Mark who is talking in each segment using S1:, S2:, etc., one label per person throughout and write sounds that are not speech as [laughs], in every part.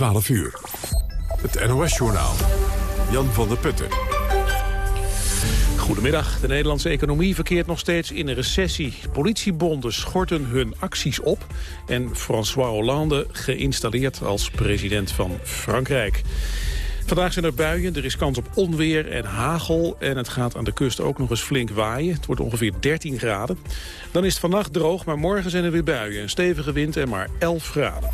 S1: 12 uur. Het NOS-journaal. Jan van der Putten.
S2: Goedemiddag. De Nederlandse economie verkeert nog steeds in een recessie. Politiebonden schorten hun acties op. En François Hollande geïnstalleerd als president van Frankrijk. Vandaag zijn er buien, er is kans op onweer en hagel... en het gaat aan de kust ook nog eens flink waaien. Het wordt ongeveer 13 graden. Dan is het vannacht droog, maar morgen zijn er weer buien. Een stevige wind en maar 11 graden.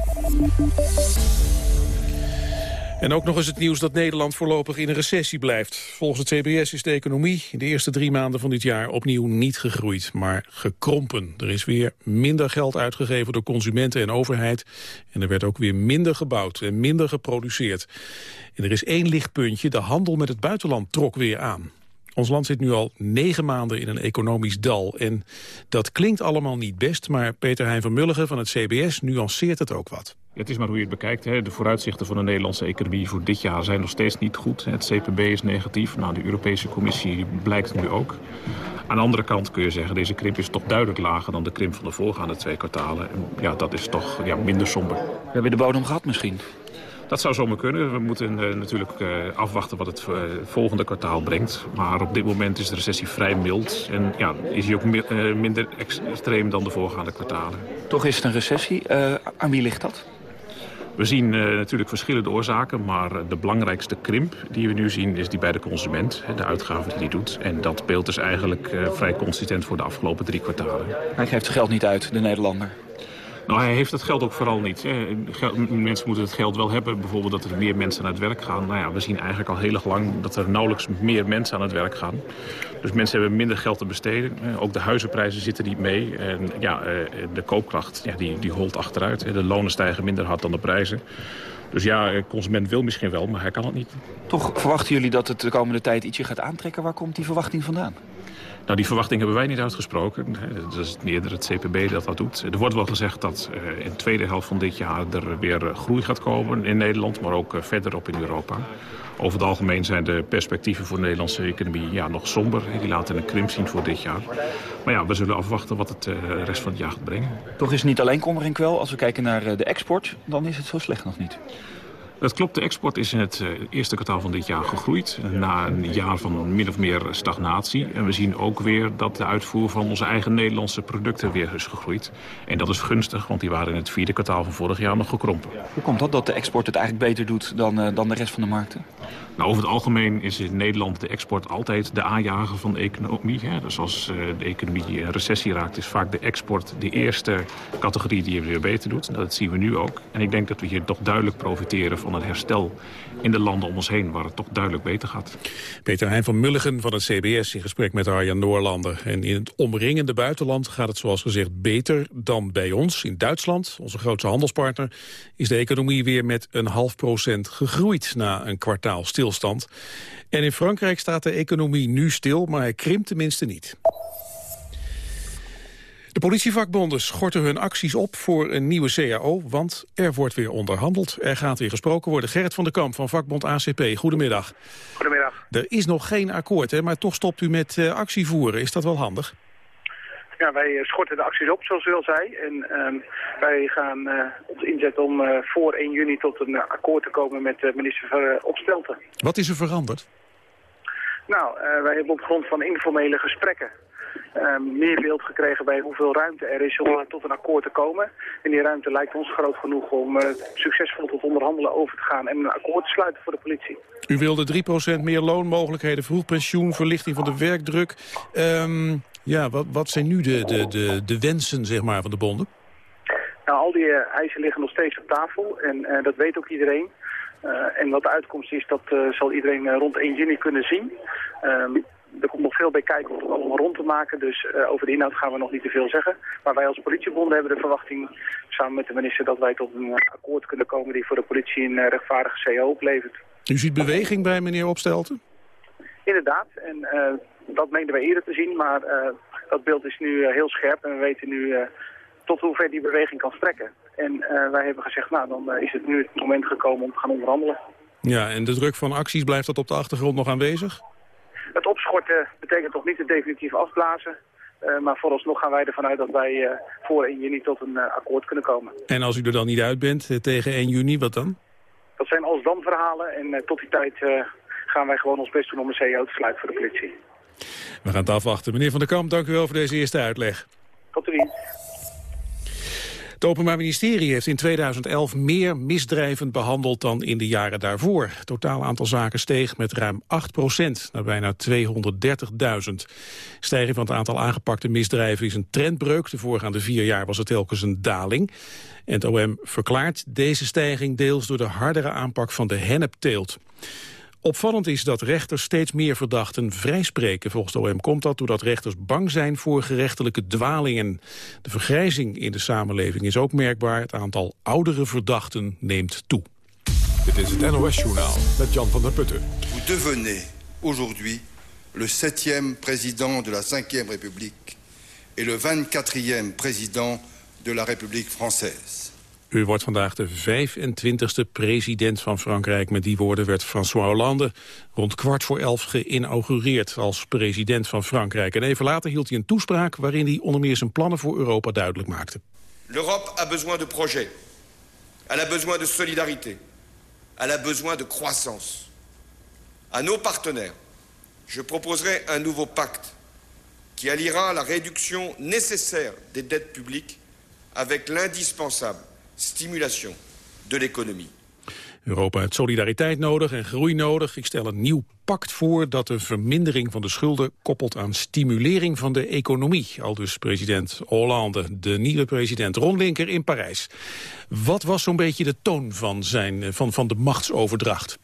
S2: En ook nog eens het nieuws dat Nederland voorlopig in een recessie blijft. Volgens het CBS is de economie in de eerste drie maanden van dit jaar opnieuw niet gegroeid, maar gekrompen. Er is weer minder geld uitgegeven door consumenten en overheid. En er werd ook weer minder gebouwd en minder geproduceerd. En er is één lichtpuntje, de handel met het buitenland trok weer aan. Ons land zit nu al negen maanden in een economisch dal. En dat klinkt allemaal niet best, maar Peter Hein van Mulligen van het CBS nuanceert het ook wat.
S3: Het is maar hoe je het bekijkt. Hè. De vooruitzichten van de Nederlandse economie voor dit jaar zijn nog steeds niet goed. Het CPB is negatief. Nou, de Europese Commissie blijkt nu ook. Aan de andere kant kun je zeggen, deze krimp is toch duidelijk lager dan de krimp van de voorgaande twee kwartalen. En ja, dat is toch ja, minder somber.
S4: We hebben de bodem gehad misschien.
S3: Dat zou zomaar kunnen. We moeten uh, natuurlijk uh, afwachten wat het uh, volgende kwartaal brengt. Maar op dit moment is de recessie vrij mild. En ja, is hij ook mi minder extreem dan de voorgaande kwartalen.
S4: Toch is het een recessie. aan wie ligt dat?
S3: We zien natuurlijk verschillende oorzaken. Maar de belangrijkste krimp die we nu zien is die bij de consument. De uitgaven die hij doet. En dat beeld is eigenlijk vrij consistent voor de afgelopen drie kwartalen.
S4: Hij geeft geld niet uit, de Nederlander.
S3: Nou, hij heeft dat geld ook vooral niet. Hè. Mensen moeten het geld wel hebben. Bijvoorbeeld dat er meer mensen aan het werk gaan. Nou ja, we zien eigenlijk al heel lang dat er nauwelijks meer mensen aan het werk gaan. Dus mensen hebben minder geld te besteden. Ook de huizenprijzen zitten niet mee. En ja, eh, de koopkracht die, die holt achteruit. De lonen stijgen minder hard dan de prijzen. Dus ja, de consument wil misschien wel, maar hij kan het niet.
S4: Toch verwachten jullie dat het de komende tijd ietsje gaat aantrekken? Waar komt die verwachting vandaan?
S3: Nou, die verwachting hebben wij niet uitgesproken. Dat is eerder het CPB dat dat doet. Er wordt wel gezegd dat uh, in de tweede helft van dit jaar er weer groei gaat komen in Nederland, maar ook uh, verderop in Europa. Over het algemeen zijn de perspectieven voor de Nederlandse economie ja, nog somber. Die laten een krimp zien voor dit jaar. Maar ja, we zullen afwachten wat het uh, rest van het jaar gaat brengen.
S4: Toch is het niet alleen kommer en. Als we kijken naar de export, dan is het zo slecht nog niet.
S3: Dat klopt, de export is in het eerste kwartaal van dit jaar gegroeid. Na een jaar van min of meer stagnatie. En we zien ook weer dat de uitvoer van onze eigen Nederlandse producten weer is gegroeid. En dat is gunstig, want die waren in het vierde kwartaal van vorig jaar nog gekrompen.
S4: Hoe komt dat dat de export het eigenlijk beter doet dan, uh, dan de rest van de markten?
S3: Nou, over het algemeen is in Nederland de export altijd de aanjager van de economie. Hè. Dus als uh, de economie in recessie raakt, is vaak de export de eerste categorie die het weer beter doet. Dat zien we nu ook. En ik denk dat we hier toch duidelijk profiteren van het herstel in de landen om ons heen, waar het toch duidelijk beter gaat.
S2: Peter Heijn van Mulligen van het CBS in gesprek met Arjan Noorlander. En in het omringende buitenland gaat het zoals gezegd beter dan bij ons. In Duitsland, onze grootste handelspartner, is de economie weer met een half procent gegroeid na een kwartaal stilstand. En in Frankrijk staat de economie nu stil, maar hij krimpt tenminste niet. De politievakbonden schorten hun acties op voor een nieuwe CAO, want er wordt weer onderhandeld. Er gaat weer gesproken worden. Gerrit van der Kamp van vakbond ACP, goedemiddag.
S5: Goedemiddag.
S2: Er is nog geen akkoord, hè, maar toch stopt u met uh, actie voeren. Is dat wel handig?
S5: Ja, wij schorten de acties op, zoals u al zei. En uh, wij gaan uh, ons inzetten om uh, voor 1 juni tot een akkoord te komen met minister Opstelten.
S2: Wat is er veranderd?
S5: Nou, wij hebben op grond van informele gesprekken meer beeld gekregen bij hoeveel ruimte er is om tot een akkoord te komen. En die ruimte lijkt ons groot genoeg om uh, succesvol tot onderhandelen over te gaan en een akkoord te sluiten voor de politie.
S2: U wilde 3% meer loonmogelijkheden, vroeg pensioen, verlichting van de werkdruk. Um, ja, wat, wat zijn nu de, de, de, de wensen zeg maar, van de bonden?
S5: Nou, al die uh, eisen liggen nog steeds op tafel en dat weet ook iedereen. Uh, en wat de uitkomst is, dat zal iedereen rond 1 juni kunnen zien. Uh, er komt nog veel bij kijken om het allemaal rond te maken. Dus uh, over de inhoud gaan we nog niet te veel zeggen. Maar wij als politiebonden hebben de verwachting samen met de minister dat wij tot een akkoord kunnen komen die voor de politie een uh, rechtvaardige CO oplevert.
S2: U ziet beweging bij meneer Opstelten?
S5: Inderdaad. En uh, dat meenden wij eerder te zien. Maar dat beeld is nu heel scherp en we weten nu tot hoever die beweging kan strekken. En wij hebben gezegd, nou dan is het nu het moment gekomen om te gaan onderhandelen.
S2: Ja, en de druk van acties, blijft dat op de achtergrond nog aanwezig?
S5: Het opschorten betekent toch niet het definitief afblazen. Uh, maar vooralsnog gaan wij ervan uit dat wij uh, voor 1 juni tot een uh, akkoord kunnen komen.
S2: En als u er dan niet uit bent tegen 1 juni, wat dan?
S5: dat zijn als-dan verhalen en tot die tijd gaan wij gewoon ons best doen om een CEO te sluiten voor de politie.
S2: We gaan het afwachten. Meneer Van der Kamp, dank u wel voor deze eerste uitleg.
S5: Tot de dienst.
S2: Het Openbaar Ministerie heeft in 2011 meer misdrijven behandeld dan in de jaren daarvoor. Totaal aantal zaken steeg met ruim 8 procent, naar bijna 230.000. Stijging van het aantal aangepakte misdrijven is een trendbreuk. De voorgaande vier jaar was het telkens een daling. En het OM verklaart deze stijging deels door de hardere aanpak van de hennepteelt. Opvallend is dat rechters steeds meer verdachten vrijspreken. Volgens de OM komt dat doordat rechters bang zijn voor gerechtelijke dwalingen. De vergrijzing in de samenleving is ook merkbaar. Het aantal oudere verdachten neemt toe.
S1: Dit is het NOS-journaal met Jan van der Putten.
S6: Vous devenez aujourd'hui le septième président de la Ve République et le 24e président de la République française.
S2: U wordt vandaag de 25e president van Frankrijk. Met die woorden werd François Hollande rond kwart voor elf geïnaugureerd als president van Frankrijk. En even later hield hij een toespraak waarin hij onder meer zijn plannen voor Europa duidelijk maakte.
S6: L'Europe a besoin de projets. Elle a besoin de solidarité. Elle a besoin de croissance. À nos partenaires, je proposerai un nouveau pacte qui alliera la réduction nécessaire des dettes publiques avec l'indispensable stimulation de l'économie.
S2: Europa heeft solidariteit nodig en groei nodig. Ik stel een nieuw pact voor dat de vermindering van de schulden koppelt aan stimulering van de economie. Al dus president Hollande, de nieuwe president Ron Linker in Parijs. Wat was zo'n beetje de toon van, zijn, van, van de machtsoverdracht?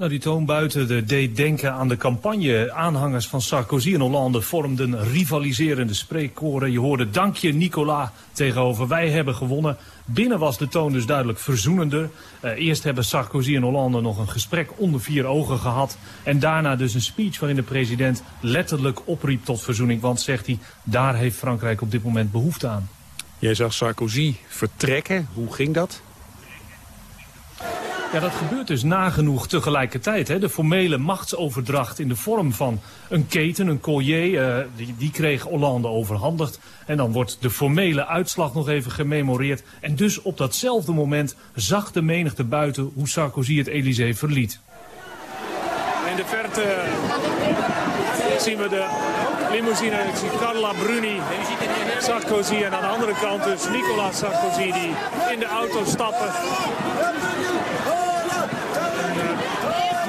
S7: Nou, die toon buiten de deed denken aan de campagne. Aanhangers van Sarkozy en Hollande vormden rivaliserende spreekkoren. Je hoorde dankje Nicolas tegenover wij hebben gewonnen. Binnen was de toon dus duidelijk verzoenender. Uh, eerst hebben Sarkozy en Hollande nog een gesprek onder vier ogen gehad. En daarna dus een speech waarin de president letterlijk opriep tot verzoening. Want, zegt hij, daar heeft Frankrijk op dit moment behoefte aan.
S2: Jij zag Sarkozy vertrekken. Hoe ging dat?
S7: Ja, dat gebeurt dus nagenoeg tegelijkertijd. Hè. De formele machtsoverdracht in de vorm van een keten, een collier, uh, die, die kreeg Hollande overhandigd. En dan wordt de formele uitslag nog even gememoreerd. En dus op datzelfde moment zag de menigte buiten hoe Sarkozy het Elysée verliet.
S8: In de verte zien we de limousine. Ik zie Carla Bruni, Sarkozy en aan de andere kant dus Nicolas Sarkozy die in de auto stappen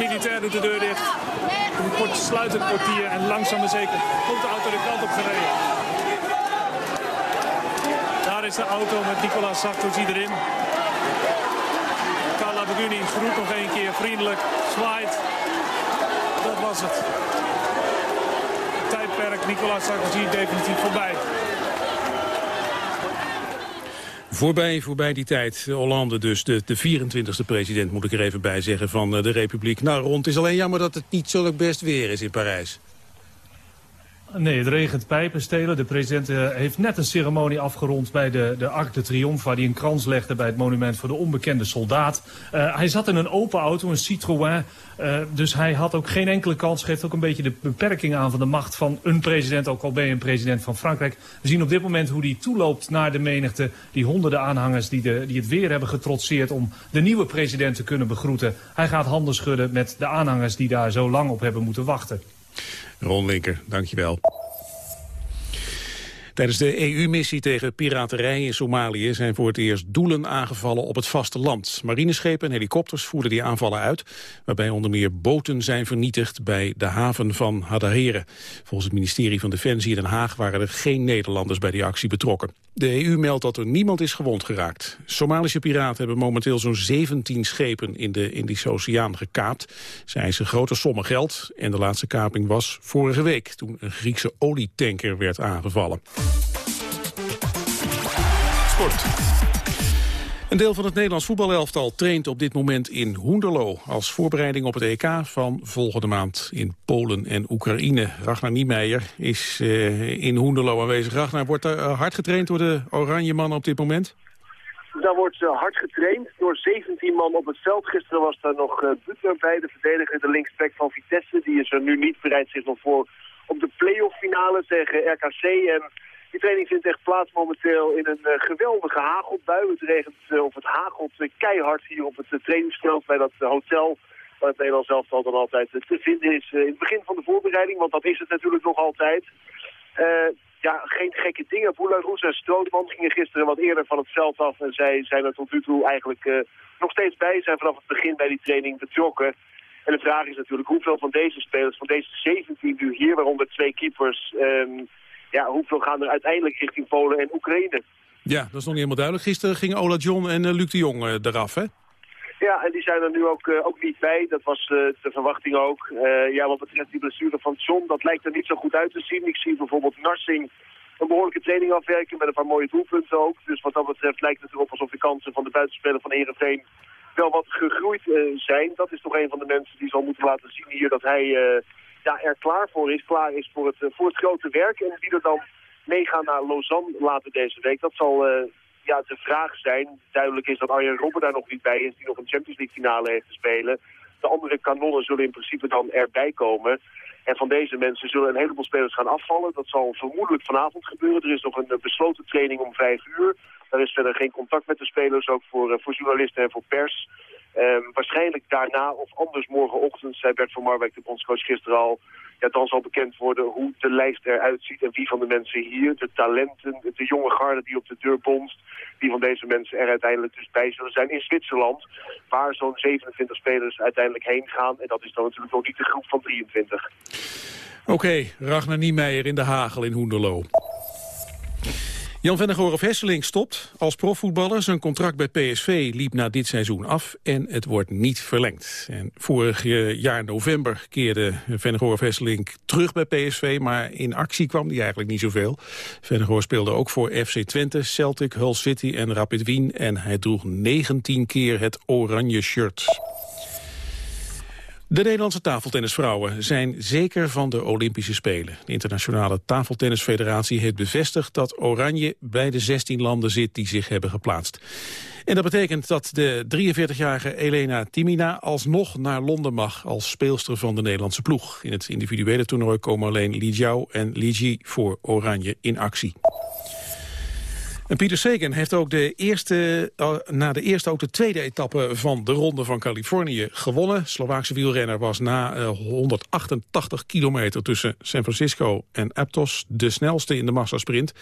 S8: militair doet de deur dicht. Een kort sluit het en langzaam maar zeker komt de auto de kant op gereden. Daar is de auto met Nicolas Sarkozy erin. Carla Beguni groet nog een keer vriendelijk, zwaait. Dat was het. het tijdperk Nicolas Sarkozy definitief voorbij.
S2: Voorbij, voorbij die tijd. Hollande dus, de, de 24e president moet ik er even bij zeggen van eh, de Republiek. Nou rond, is alleen jammer dat het niet zo best weer is in Parijs.
S7: Nee, het regent pijpenstelen. De president uh, heeft net een ceremonie afgerond bij de, de Arc de Triomphe... hij een krans legde bij het monument voor de onbekende soldaat. Uh, hij zat in een open auto, een Citroën. Uh, dus hij had ook geen enkele kans. Geeft ook een beetje de beperking aan van de macht van een president... ook al ben je een president van Frankrijk. We zien op dit moment hoe hij toeloopt naar de menigte. Die honderden aanhangers die, de, die het weer hebben getrotseerd... om de nieuwe president te kunnen begroeten. Hij gaat handen schudden met de aanhangers die daar zo lang op hebben moeten wachten.
S2: Ron Linker, dankjewel. Tijdens de EU-missie tegen piraterij in Somalië zijn voor het eerst doelen aangevallen op het vasteland. Marineschepen en helikopters voerden die aanvallen uit, waarbij onder meer boten zijn vernietigd bij de haven van Hadaheren. Volgens het ministerie van Defensie in Den Haag waren er geen Nederlanders bij die actie betrokken. De EU meldt dat er niemand is gewond geraakt. Somalische piraten hebben momenteel zo'n 17 schepen in de Indische Oceaan gekaapt. Ze eisen grote sommen geld en de laatste kaping was vorige week... toen een Griekse olietanker werd aangevallen. Sport. Een deel van het Nederlands voetbalelftal traint op dit moment in Hoenderlo... als voorbereiding op het EK van volgende maand in Polen en Oekraïne. Ragnar Niemeyer is uh, in Hoenderlo aanwezig. Ragnar, wordt er uh, hard getraind door de Oranje mannen op dit moment?
S9: Daar wordt uh, hard getraind door 17 man op het veld. Gisteren was daar nog Butler bij, de verdediger, de linksback van Vitesse. Die is er nu niet bereid zich nog voor op de playoff finale tegen RKC. En Die training vindt echt plaats momenteel in een geweldige hagelbui. Het regent of het hagelt keihard hier op het trainingsveld bij dat hotel waar het Nederlands elftal dan altijd te vinden is in het begin van de voorbereiding, want dat is het natuurlijk nog altijd. ja, geen gekke dingen. Boularoes en Strootman gingen gisteren wat eerder van het veld af en zij zijn er tot nu toe eigenlijk nog steeds bij, zijn vanaf het begin bij die training betrokken. En de vraag is natuurlijk hoeveel van deze spelers, van deze 17 nu hier, waaronder twee keepers, um, ja, hoeveel gaan er uiteindelijk richting Polen en Oekraïne?
S2: Ja, dat is nog niet helemaal duidelijk. Gisteren gingen Ola John en uh, Luc de Jong uh, eraf, hè?
S9: Ja, en die zijn er nu ook, uh, ook niet bij. Dat was de verwachting ook. ja, wat betreft die blessure van John, dat lijkt er niet zo goed uit te zien. Ik zie bijvoorbeeld Narsing een behoorlijke training afwerken met een paar mooie doelpunten ook. Dus wat dat betreft lijkt het erop alsof de kansen van de buitenspeler van Ereveen wel wat gegroeid zijn. Dat is toch een van de mensen die zal moeten laten zien hier dat hij ja, er klaar voor is. Klaar is voor het, uh, voor het grote werk. En wie er dan meegaan naar Lausanne later deze week, dat zal ja, de vraag zijn. Duidelijk is dat Arjen Robben daar nog niet bij is, die nog een Champions League finale heeft te spelen. De andere kanonnen zullen in principe dan erbij komen. En van deze mensen zullen een heleboel spelers gaan afvallen. Dat zal vermoedelijk vanavond gebeuren. Er is nog een besloten training om vijf uur. Er is verder geen contact met de spelers, ook voor, voor journalisten en voor pers. Um, waarschijnlijk daarna of anders morgenochtend, zei Bert van Marwijk, de bondscoach gisteren al, ja, dan zal bekend worden hoe de lijst eruit ziet en wie van de mensen hier, de talenten, de jonge garde die op de deur bonst, wie van deze mensen er uiteindelijk dus bij zullen zijn in Zwitserland, waar zo'n 27 spelers uiteindelijk heen gaan. En dat is dan natuurlijk ook niet de groep van 23.
S2: Oké, Ragnar Niemeyer in de Hagel in Hoenderloo. Jan Vennegoor of Hesseling stopt als profvoetballer. Zijn contract bij PSV liep na dit seizoen af en het wordt niet verlengd. En vorig jaar november keerde Vennegoor of Hesseling terug bij PSV... maar in actie kwam hij eigenlijk niet zoveel. Vennegoor speelde ook voor FC Twente, Celtic, Hull City en Rapid Wien... en hij droeg 19 keer het oranje shirt. De Nederlandse tafeltennisvrouwen zijn zeker van de Olympische Spelen. De Internationale Tafeltennisfederatie heeft bevestigd dat Oranje bij de 16 landen zit die zich hebben geplaatst. En dat betekent dat de 43-jarige Elena Timina alsnog naar Londen mag als speelster van de Nederlandse ploeg. In het individuele toernooi komen alleen Li Jiao en Li Ji voor Oranje in actie. En Pieter Sagan heeft ook de eerste, uh, na de eerste ook de tweede etappe van de Ronde van Californië gewonnen. Slovaakse wielrenner was na uh, 188 kilometer tussen San Francisco en Aptos de snelste in de massasprint.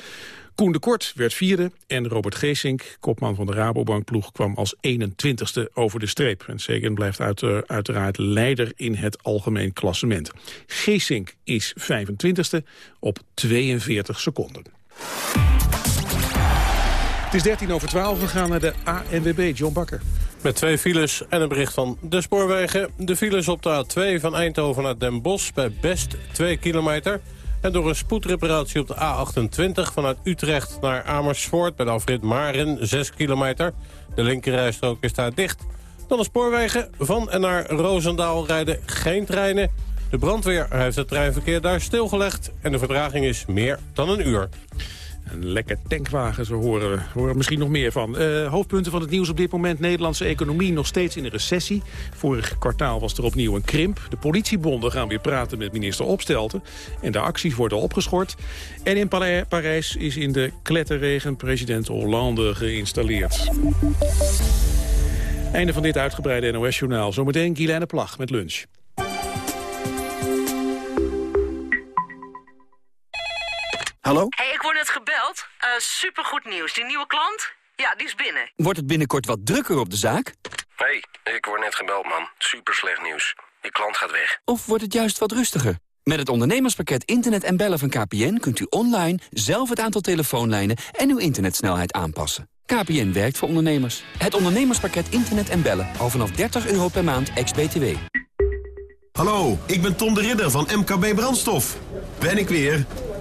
S2: Koen de Kort werd vierde en Robert Geesink, kopman van de Rabobankploeg, kwam als 21ste over de streep. En Sagan blijft uit, uh, uiteraard leider in het algemeen klassement. Geesink is 25ste op 42 seconden. Het is 13 over 12. We gaan naar de ANWB. John Bakker.
S10: Met twee files en een bericht van de spoorwegen. De files op de A2 van Eindhoven naar Den Bosch bij Best 2 kilometer. En door een spoedreparatie op de A28 vanuit Utrecht naar Amersfoort... bij de afrit Maren 6 kilometer. De linkerrijstrook is daar dicht. Dan de spoorwegen. Van en naar Roosendaal rijden geen treinen. De brandweer heeft het treinverkeer daar stilgelegd... en de verdraging is meer dan een uur.
S2: Een lekker tankwagen, zo horen we. horen misschien nog meer van. Uh, hoofdpunten van het nieuws op dit moment. Nederlandse economie nog steeds in een recessie. Vorig kwartaal was er opnieuw een krimp. De politiebonden gaan weer praten met minister Opstelten. En de acties worden opgeschort. En in Parijs is in de kletterregen president Hollande geïnstalleerd. Einde van dit uitgebreide NOS-journaal. Zometeen Guylaine Plag met lunch.
S11: Hallo?
S12: Hey, ik word net gebeld. Uh, supergoed nieuws. Die nieuwe klant? Ja, die is binnen.
S11: Wordt het binnenkort wat drukker op de zaak?
S13: hey, ik word net gebeld, man. Super slecht nieuws. Die klant gaat weg.
S11: Of wordt het juist wat rustiger? Met het ondernemerspakket Internet en Bellen van KPN... kunt u online zelf het aantal telefoonlijnen en uw internetsnelheid aanpassen. KPN werkt voor ondernemers. Het ondernemerspakket Internet en Bellen. Al vanaf 30 euro per maand, ex-BTW.
S14: Hallo, ik ben Tom de Ridder van MKB Brandstof. Ben ik weer...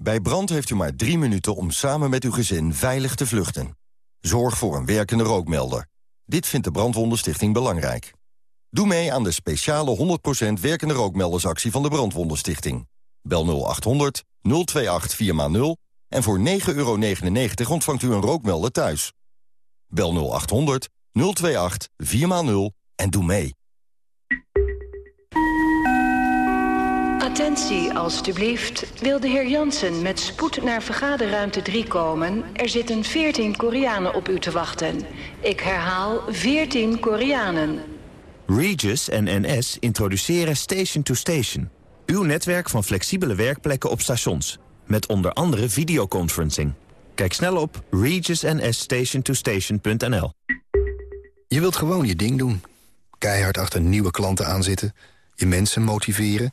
S15: Bij brand heeft u maar drie minuten om samen met uw gezin veilig te vluchten. Zorg voor een werkende rookmelder. Dit vindt de Brandwondenstichting belangrijk. Doe mee aan de speciale 100% werkende rookmeldersactie van de Brandwondenstichting. Bel 0800 028 4x0 en voor 9,99 euro ontvangt u een rookmelder thuis. Bel 0800 028 4x0 en doe mee.
S16: Attentie, alstublieft. Wil de heer Jansen met spoed naar vergaderruimte 3 komen? Er zitten 14 Koreanen op u te wachten. Ik herhaal 14 Koreanen.
S17: Regis en NS introduceren Station to Station. Uw netwerk van flexibele werkplekken op stations. Met onder andere videoconferencing. Kijk snel op regisnsstationtostation.nl
S18: Je wilt gewoon je ding doen. Keihard achter nieuwe klanten aanzitten. Je mensen motiveren.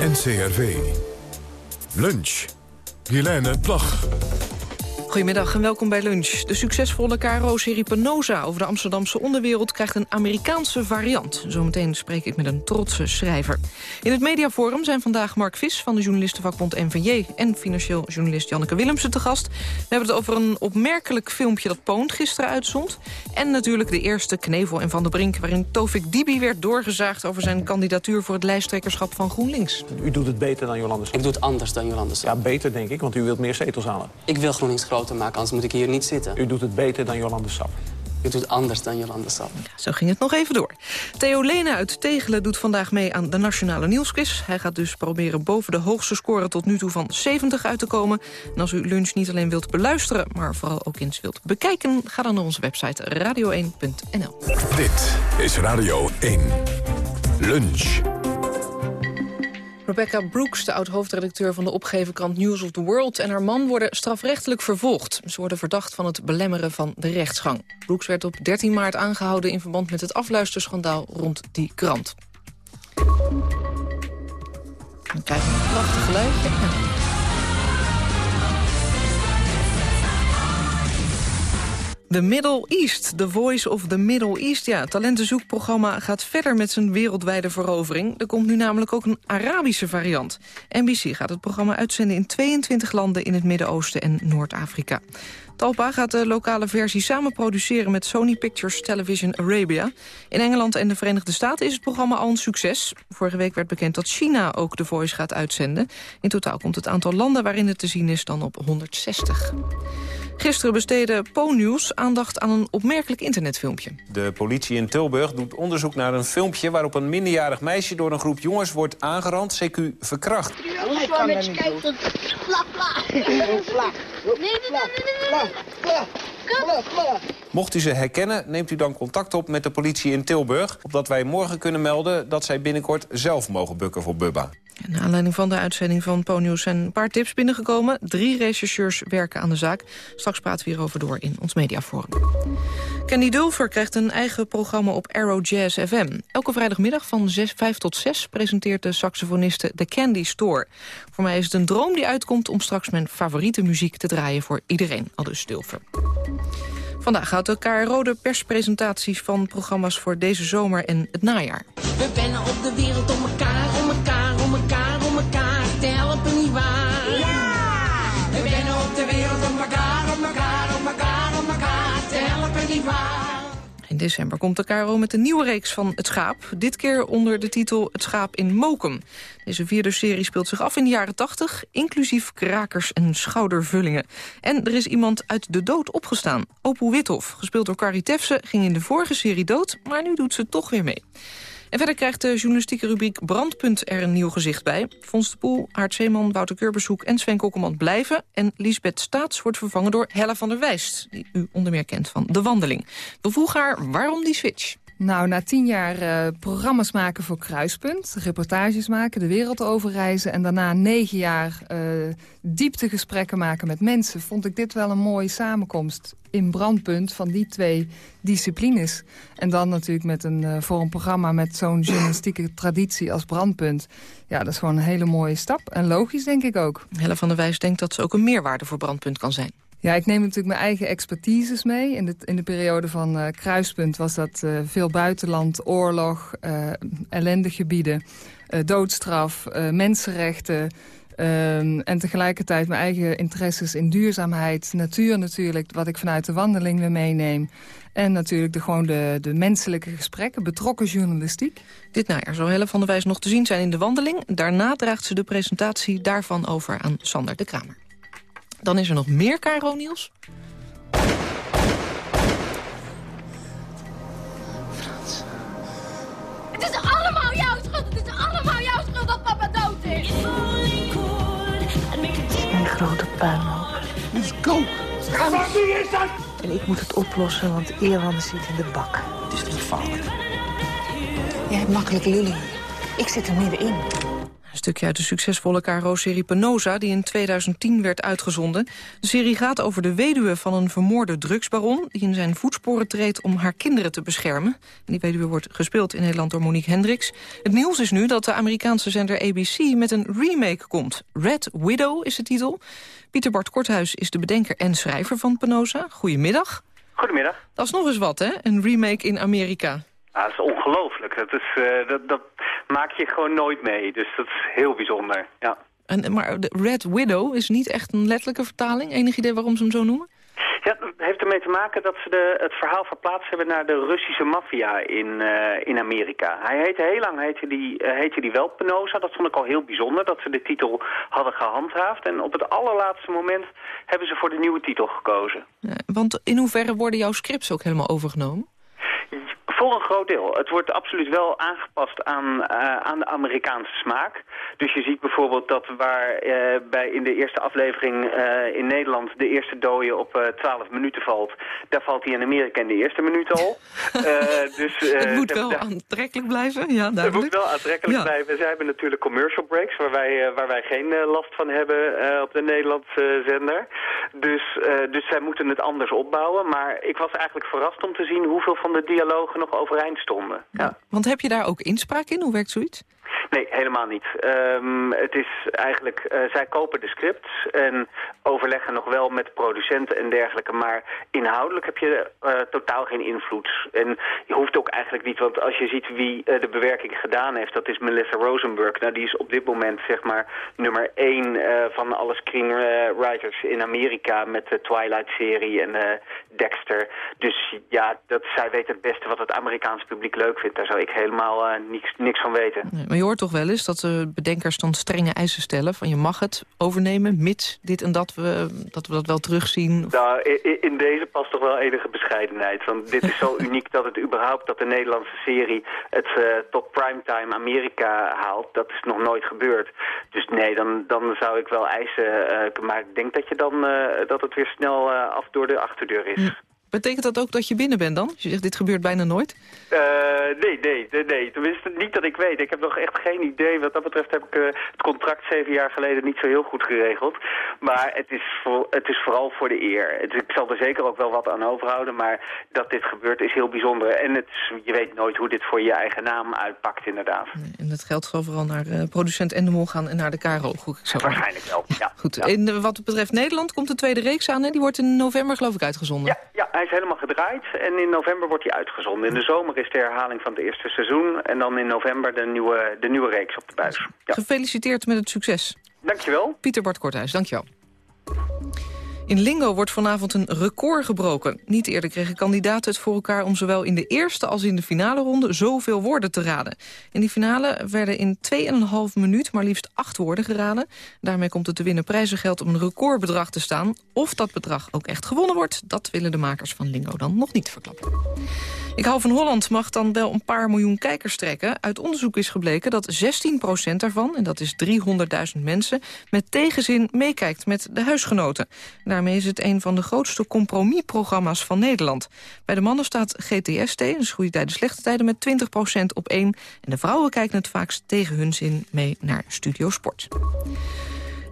S1: NCRV. Lunch. Guilaine Plag.
S19: Goedemiddag en welkom bij Lunch. De succesvolle KRO-serie Penosa over de Amsterdamse onderwereld... krijgt een Amerikaanse variant. Zometeen spreek ik met een trotse schrijver. In het mediaforum zijn vandaag Mark Vis van de journalistenvakbond NVJ... en financieel journalist Janneke Willemsen te gast. We hebben het over een opmerkelijk filmpje dat Poont gisteren uitzond. En natuurlijk de eerste Knevel en Van der Brink... waarin Tovik Dibi werd doorgezaagd over zijn kandidatuur... voor het lijsttrekkerschap van GroenLinks.
S20: U doet het beter dan Jolande Sap.
S21: Ik doe het anders dan Jolande Sap.
S20: Ja, beter denk ik, want u wilt meer zetels halen.
S21: Ik wil GroenLinks groter maken, anders moet ik hier niet zitten.
S20: U doet het beter dan Jolande Sap.
S21: U doet het anders dan Jolande Sap.
S19: Zo ging het nog even door. Theo Lena uit Tegelen doet vandaag mee aan de Nationale Nieuwsquiz. Hij gaat dus proberen boven de hoogste score tot nu toe van 70 uit te komen. En als u lunch niet alleen wilt beluisteren, maar vooral ook eens wilt bekijken... ga dan naar onze website radio1.nl.
S1: Dit is Radio 1. Lunch.
S19: Rebecca Brooks, de oud-hoofdredacteur van de opgevenkrant News of the World... en haar man worden strafrechtelijk vervolgd. Ze worden verdacht van het belemmeren van de rechtsgang. Brooks werd op 13 maart aangehouden... in verband met het afluisterschandaal rond die krant. Dan krijgen we een prachtig geluidje. The Middle East, The Voice of the Middle East. Ja, het talentenzoekprogramma gaat verder met zijn wereldwijde verovering. Er komt nu namelijk ook een Arabische variant. NBC gaat het programma uitzenden in 22 landen in het Midden-Oosten en Noord-Afrika. Talpa gaat de lokale versie samen produceren met Sony Pictures Television Arabia. In Engeland en de Verenigde Staten is het programma al een succes. Vorige week werd bekend dat China ook The Voice gaat uitzenden. In totaal komt het aantal landen waarin het te zien is dan op 160. Gisteren besteedde Po-News aandacht aan een opmerkelijk internetfilmpje.
S22: De politie in Tilburg doet onderzoek naar een filmpje... waarop een minderjarig meisje door een groep jongens wordt aangerand, CQ verkracht.
S23: Ik kan dat niet doen. [laughs]
S22: Mocht u ze herkennen, neemt u dan contact op met de politie in Tilburg... opdat wij morgen kunnen melden dat zij binnenkort zelf mogen bukken voor Bubba.
S19: Naar aanleiding van de uitzending van Ponius zijn een paar tips binnengekomen. Drie rechercheurs werken aan de zaak. Straks praten we hierover door in ons mediaforum. Candy Dulfer krijgt een eigen programma op Arrow Jazz FM. Elke vrijdagmiddag van 6, 5 tot 6 presenteert de saxofoniste The Candy Store. Voor mij is het een droom die uitkomt om straks mijn favoriete muziek te draaien voor iedereen, aldus Dulfer. Vandaag houdt de KRO de perspresentaties van programma's voor deze zomer en het najaar.
S23: We bellen op de wereld om elkaar,
S19: In december komt de KRO met een nieuwe reeks van Het Schaap. Dit keer onder de titel Het Schaap in Mokum. Deze vierde serie speelt zich af in de jaren 80, inclusief krakers en schoudervullingen. En er is iemand uit de dood opgestaan. Opoe Withoff, gespeeld door Carrie Tefse, ging in de vorige serie dood... maar nu doet ze toch weer mee. Verder krijgt de journalistieke rubriek Brandpunt er een nieuw gezicht bij. Fons de Poel, Aart Zeeman, Wouter Keurbershoek en Sven Kokkelman blijven. En Lisbeth Staats wordt vervangen door Hella van der Wijst... die u onder meer kent van De Wandeling. We vroegen haar waarom die switch.
S24: Nou, na tien jaar uh, programma's maken voor Kruispunt, reportages maken, de wereld overreizen... en daarna negen jaar uh, dieptegesprekken maken met mensen... vond ik dit wel een mooie samenkomst in Brandpunt van die twee disciplines. En dan natuurlijk met een, uh, voor een programma met zo'n journalistieke traditie als Brandpunt. Ja, dat is gewoon een hele mooie stap. En logisch, denk ik ook.
S19: Helle van der Wijs denkt dat ze ook een meerwaarde voor Brandpunt kan zijn.
S24: Ja, ik neem natuurlijk mijn eigen expertises mee. In de, in de periode van uh, Kruispunt was dat uh, veel buitenland, oorlog, uh, ellendig gebieden, doodstraf, mensenrechten... Um, en tegelijkertijd mijn eigen interesses in duurzaamheid, natuur natuurlijk... wat ik vanuit de wandeling weer meeneem. En natuurlijk de, gewoon de, de menselijke gesprekken, betrokken journalistiek.
S19: Dit najaar zal Helle van der Wijs nog te zien zijn in de wandeling. Daarna draagt ze de presentatie daarvan over aan Sander de Kramer. Dan is er nog meer Caro Niels.
S25: Grote puinhoop.
S23: Let's go.
S25: Wat is dat? En ik moet het oplossen, want Ierland zit in de bak.
S26: Het is niet gevaarlijk.
S25: Jij hebt makkelijk lullen. Ik zit er middenin.
S19: Stukje uit de succesvolle KRO-serie Penosa... die in 2010 werd uitgezonden. De serie gaat over de weduwe van een vermoorde drugsbaron... die in zijn voetsporen treedt om haar kinderen te beschermen. En die weduwe wordt gespeeld in Nederland door Monique Hendricks. Het nieuws is nu dat de Amerikaanse zender ABC met een remake komt. Red Widow is de titel. Pieter Bart Korthuis is de bedenker en schrijver van Penosa. Goedemiddag.
S27: Goedemiddag.
S19: Dat is nog eens wat, hè? Een remake in Amerika.
S27: Ja, dat is ongelooflijk. Dat, is, uh, dat, dat maak je gewoon nooit mee. Dus dat is heel bijzonder, ja.
S19: En, maar de Red Widow is niet echt een letterlijke vertaling? Enig idee waarom ze hem zo noemen?
S27: Ja, het heeft ermee te maken dat ze de, het verhaal verplaatst hebben naar de Russische maffia in, uh, in Amerika. Hij heette heel lang heette die, uh, heette die wel Penosa. Dat vond ik al heel bijzonder dat ze de titel hadden gehandhaafd. En op het allerlaatste moment hebben ze voor de nieuwe titel gekozen.
S19: Ja, want in hoeverre worden jouw scripts ook helemaal overgenomen?
S27: Voor een groot deel. Het wordt absoluut wel aangepast aan, uh, aan de Amerikaanse smaak. Dus je ziet bijvoorbeeld dat waar uh, bij in de eerste aflevering uh, in Nederland de eerste dode op 12 minuten valt. Daar valt hij in Amerika in de eerste minuut al. [laughs]
S19: dus, het moet wel aantrekkelijk blijven, ja duidelijk.
S27: Het moet wel aantrekkelijk ja. blijven. Zij hebben natuurlijk commercial breaks waar wij, waar wij geen last van hebben op de Nederlandse zender. Dus, dus zij moeten het anders opbouwen. Maar ik was eigenlijk verrast om te zien hoeveel van de dialogen nog overeind stonden. Ja.
S19: Want heb je daar ook inspraak in? Hoe werkt zoiets?
S27: Nee, helemaal niet. Um, het is eigenlijk, uh, zij kopen de scripts en overleggen nog wel met producenten en dergelijke, maar inhoudelijk heb je uh, totaal geen invloed. En je hoeft ook eigenlijk niet, want als je ziet wie uh, de bewerking gedaan heeft, dat is Melissa Rosenberg. Nou, die is op dit moment zeg maar nummer één van alle screenwriters in Amerika met de Twilight-serie en Dexter. Dus ja, dat, zij weet het beste wat het Amerikaanse publiek leuk vindt. Daar zou ik helemaal niks, niks van weten.
S19: Maar je hoort toch wel eens dat de bedenkers dan strenge eisen stellen... van je mag het overnemen, mits dit en dat we dat, we dat wel terugzien?
S27: Nou, in, deze past toch wel enige bescheidenheid. Want dit is zo [laughs] uniek dat het überhaupt dat de Nederlandse serie... het uh, tot primetime Amerika haalt. Dat is nog nooit gebeurd. Dus nee, dan, dan zou ik wel eisen... Uh, maar ik denk dat, je dan, uh, dat het weer snel af door de achterdeur is.
S19: Hm. Betekent dat ook dat je binnen bent dan? Als je zegt, dit gebeurt bijna nooit?
S27: Uh, nee, nee, nee, nee. Tenminste, niet dat ik weet. Ik heb nog echt geen idee. Wat dat betreft heb ik uh, het contract zeven jaar geleden niet zo heel goed geregeld. Maar het is, voor, het is vooral voor de eer. Het, ik zal er zeker ook wel wat aan overhouden. Maar dat dit gebeurt is heel bijzonder. En het, je weet nooit hoe dit voor je eigen naam uitpakt, inderdaad.
S19: Nee, en dat geldt vooral naar uh, producent Endemol gaan en naar de KRO. Goed,
S27: zo Waarschijnlijk wel, ja.
S19: Goed.
S27: Ja.
S19: En wat betreft Nederland komt de tweede reeks aan. Hè? Die wordt in november geloof ik uitgezonden.
S27: Ja, ja hij is helemaal gedraaid en in november wordt hij uitgezonden. In de zomer is de herhaling van het eerste seizoen en dan in november de nieuwe, de nieuwe reeks op de buis.
S19: Ja. Gefeliciteerd met het succes.
S27: Dankjewel.
S19: Pieter Bart Korthuis, dankjewel. In Lingo wordt vanavond een record gebroken. Niet eerder kregen kandidaten het voor elkaar om zowel in de eerste als in de finale ronde zoveel woorden te raden. In die finale werden in 2,5 minuut maar liefst acht woorden geraden. Daarmee komt het te winnen prijzengeld om een recordbedrag te staan. Of dat bedrag ook echt gewonnen wordt, dat willen de makers van Lingo dan nog niet verklappen. Ik hou van Holland mag dan wel een paar miljoen kijkers trekken. Uit onderzoek is gebleken dat 16% daarvan, en dat is 300.000 mensen... met tegenzin meekijkt met de huisgenoten. Daarmee is het een van de grootste compromisprogramma's van Nederland. Bij de mannen staat GTST, dus goede tijden, slechte tijden... met 20% op één. En de vrouwen kijken het vaakst tegen hun zin mee naar Studio Sport.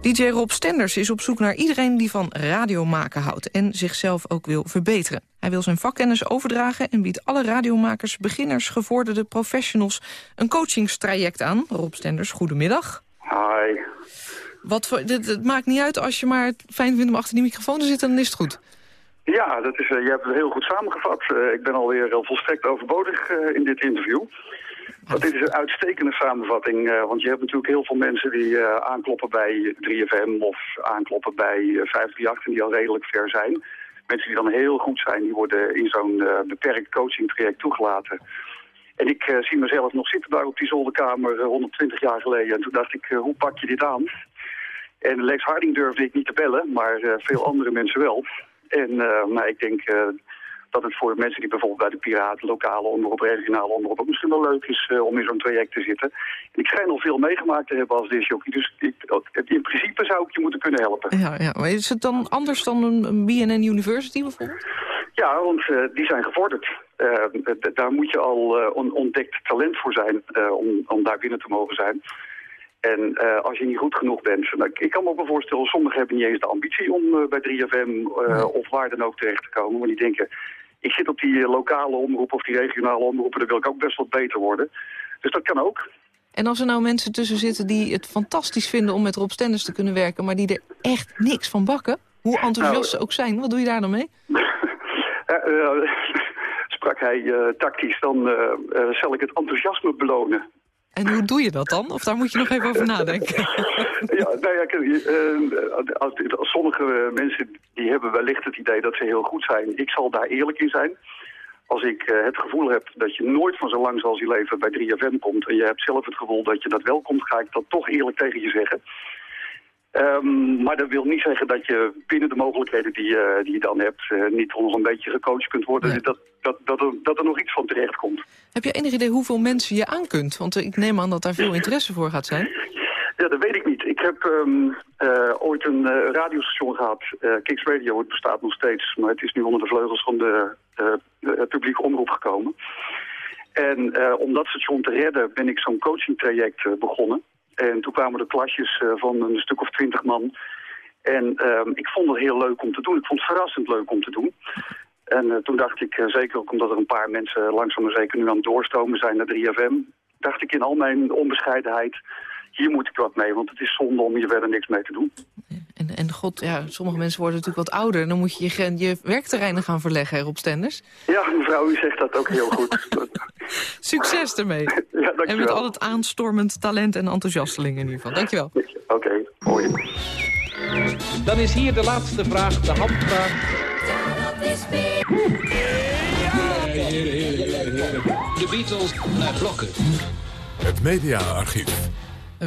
S19: DJ Rob Stenders is op zoek naar iedereen die van radio maken houdt... en zichzelf ook wil verbeteren. Hij wil zijn vakkennis overdragen en biedt alle radiomakers... beginners, gevorderde professionals een coachingstraject aan. Rob Stenders, goedemiddag.
S26: Hi.
S19: Wat voor, het, maakt niet uit als je maar fijn vindt om achter die microfoon te zitten... dan is het goed.
S26: Ja, dat is, eh, je hebt het heel goed samengevat. Eh, ik ben alweer uh, volstrekt overbodig in dit interview. Want dit is een uitstekende samenvatting, want je hebt natuurlijk heel veel mensen die aankloppen bij 3FM of aankloppen bij 538 en die al redelijk ver zijn. Mensen die dan heel goed zijn, die worden in zo'n beperkt coaching traject toegelaten. En ik zie mezelf nog zitten daar op die zolderkamer 120 jaar geleden. En toen dacht ik, hoe pak je dit aan? En Lex Harding durfde ik niet te bellen, maar veel andere mensen wel. En maar ik denk, dat het voor mensen die bijvoorbeeld bij de Piraten, lokale omroep, regionale omroep ook misschien wel leuk is om in zo'n traject te zitten. En ik schijn al veel meegemaakt te hebben als disjockey, dus ik, in principe zou ik je moeten kunnen helpen.
S19: Ja, ja, maar is het dan anders dan een BNN University bijvoorbeeld?
S26: Ja, want die zijn gevorderd. Daar moet je al on ontdekt talent voor zijn om, om daar binnen te mogen zijn. En uh, als je niet goed genoeg bent, nou, ik kan me ook wel voorstellen, sommigen hebben niet eens de ambitie om uh, bij 3FM uh, of waar dan ook terecht te komen. Maar die denken, ik zit op die lokale omroep of die regionale omroepen, daar wil ik ook best wat beter worden. Dus dat kan ook.
S19: En als er nou mensen tussen zitten die het fantastisch vinden om met Rob Stenders te kunnen werken, maar die er echt niks van bakken, hoe enthousiast nou, ze ook zijn, wat doe je daar dan mee? [laughs] [laughs]
S26: sprak hij tactisch, dan zal ik het enthousiasme belonen.
S19: En hoe doe je dat dan? Of daar moet je nog even over nadenken? [laughs]
S26: ja, nou ja, uh, sommige mensen die hebben wellicht het idee dat ze heel goed zijn. Ik zal daar eerlijk in zijn. Als ik uh, het gevoel heb dat je nooit van zo lang als je leven bij 3FM komt... en je hebt zelf het gevoel dat je dat wel komt, ga ik dat toch eerlijk tegen je zeggen. Um, maar dat wil niet zeggen dat je binnen de mogelijkheden die, uh, die je dan hebt... Uh, niet nog een beetje gecoacht kunt worden. Nee. Dat, dat, dat, er, dat er nog iets van terecht komt.
S19: Heb je enig idee hoeveel mensen je aan kunt? Want ik neem aan dat daar veel interesse voor gaat zijn.
S26: Ja, dat weet ik niet. Ik heb um, uh, ooit een uh, radiostation gehad, uh, Kicks Radio. Het bestaat nog steeds, maar het is nu onder de vleugels van de, de publieke omroep gekomen. En om dat station te redden ben ik zo'n coachingtraject begonnen. En toen kwamen de klasjes van een stuk of twintig man. En um, ik vond het heel leuk om te doen. Ik vond het verrassend leuk om te doen. En uh, toen dacht ik, uh, zeker ook omdat er een paar mensen langzaam maar zeker nu aan het doorstromen zijn naar 3FM... dacht ik in al mijn onbescheidenheid, hier moet ik wat mee. Want het is zonde om hier verder niks mee te doen.
S19: En, en god, ja, sommige mensen worden natuurlijk wat ouder. Dan moet je je, je werkterreinen gaan verleggen, op Stenders.
S26: Ja, mevrouw, u zegt dat ook heel goed. [laughs]
S19: Succes ermee. [laughs]
S26: Ja,
S19: en met al het aanstormend talent en enthousiasteling in ieder geval. Dankjewel.
S26: Oké, okay, hoi.
S28: Dan is hier de laatste vraag, de handvraag.
S23: De Beatles naar blokken.
S1: Het mediaarchief.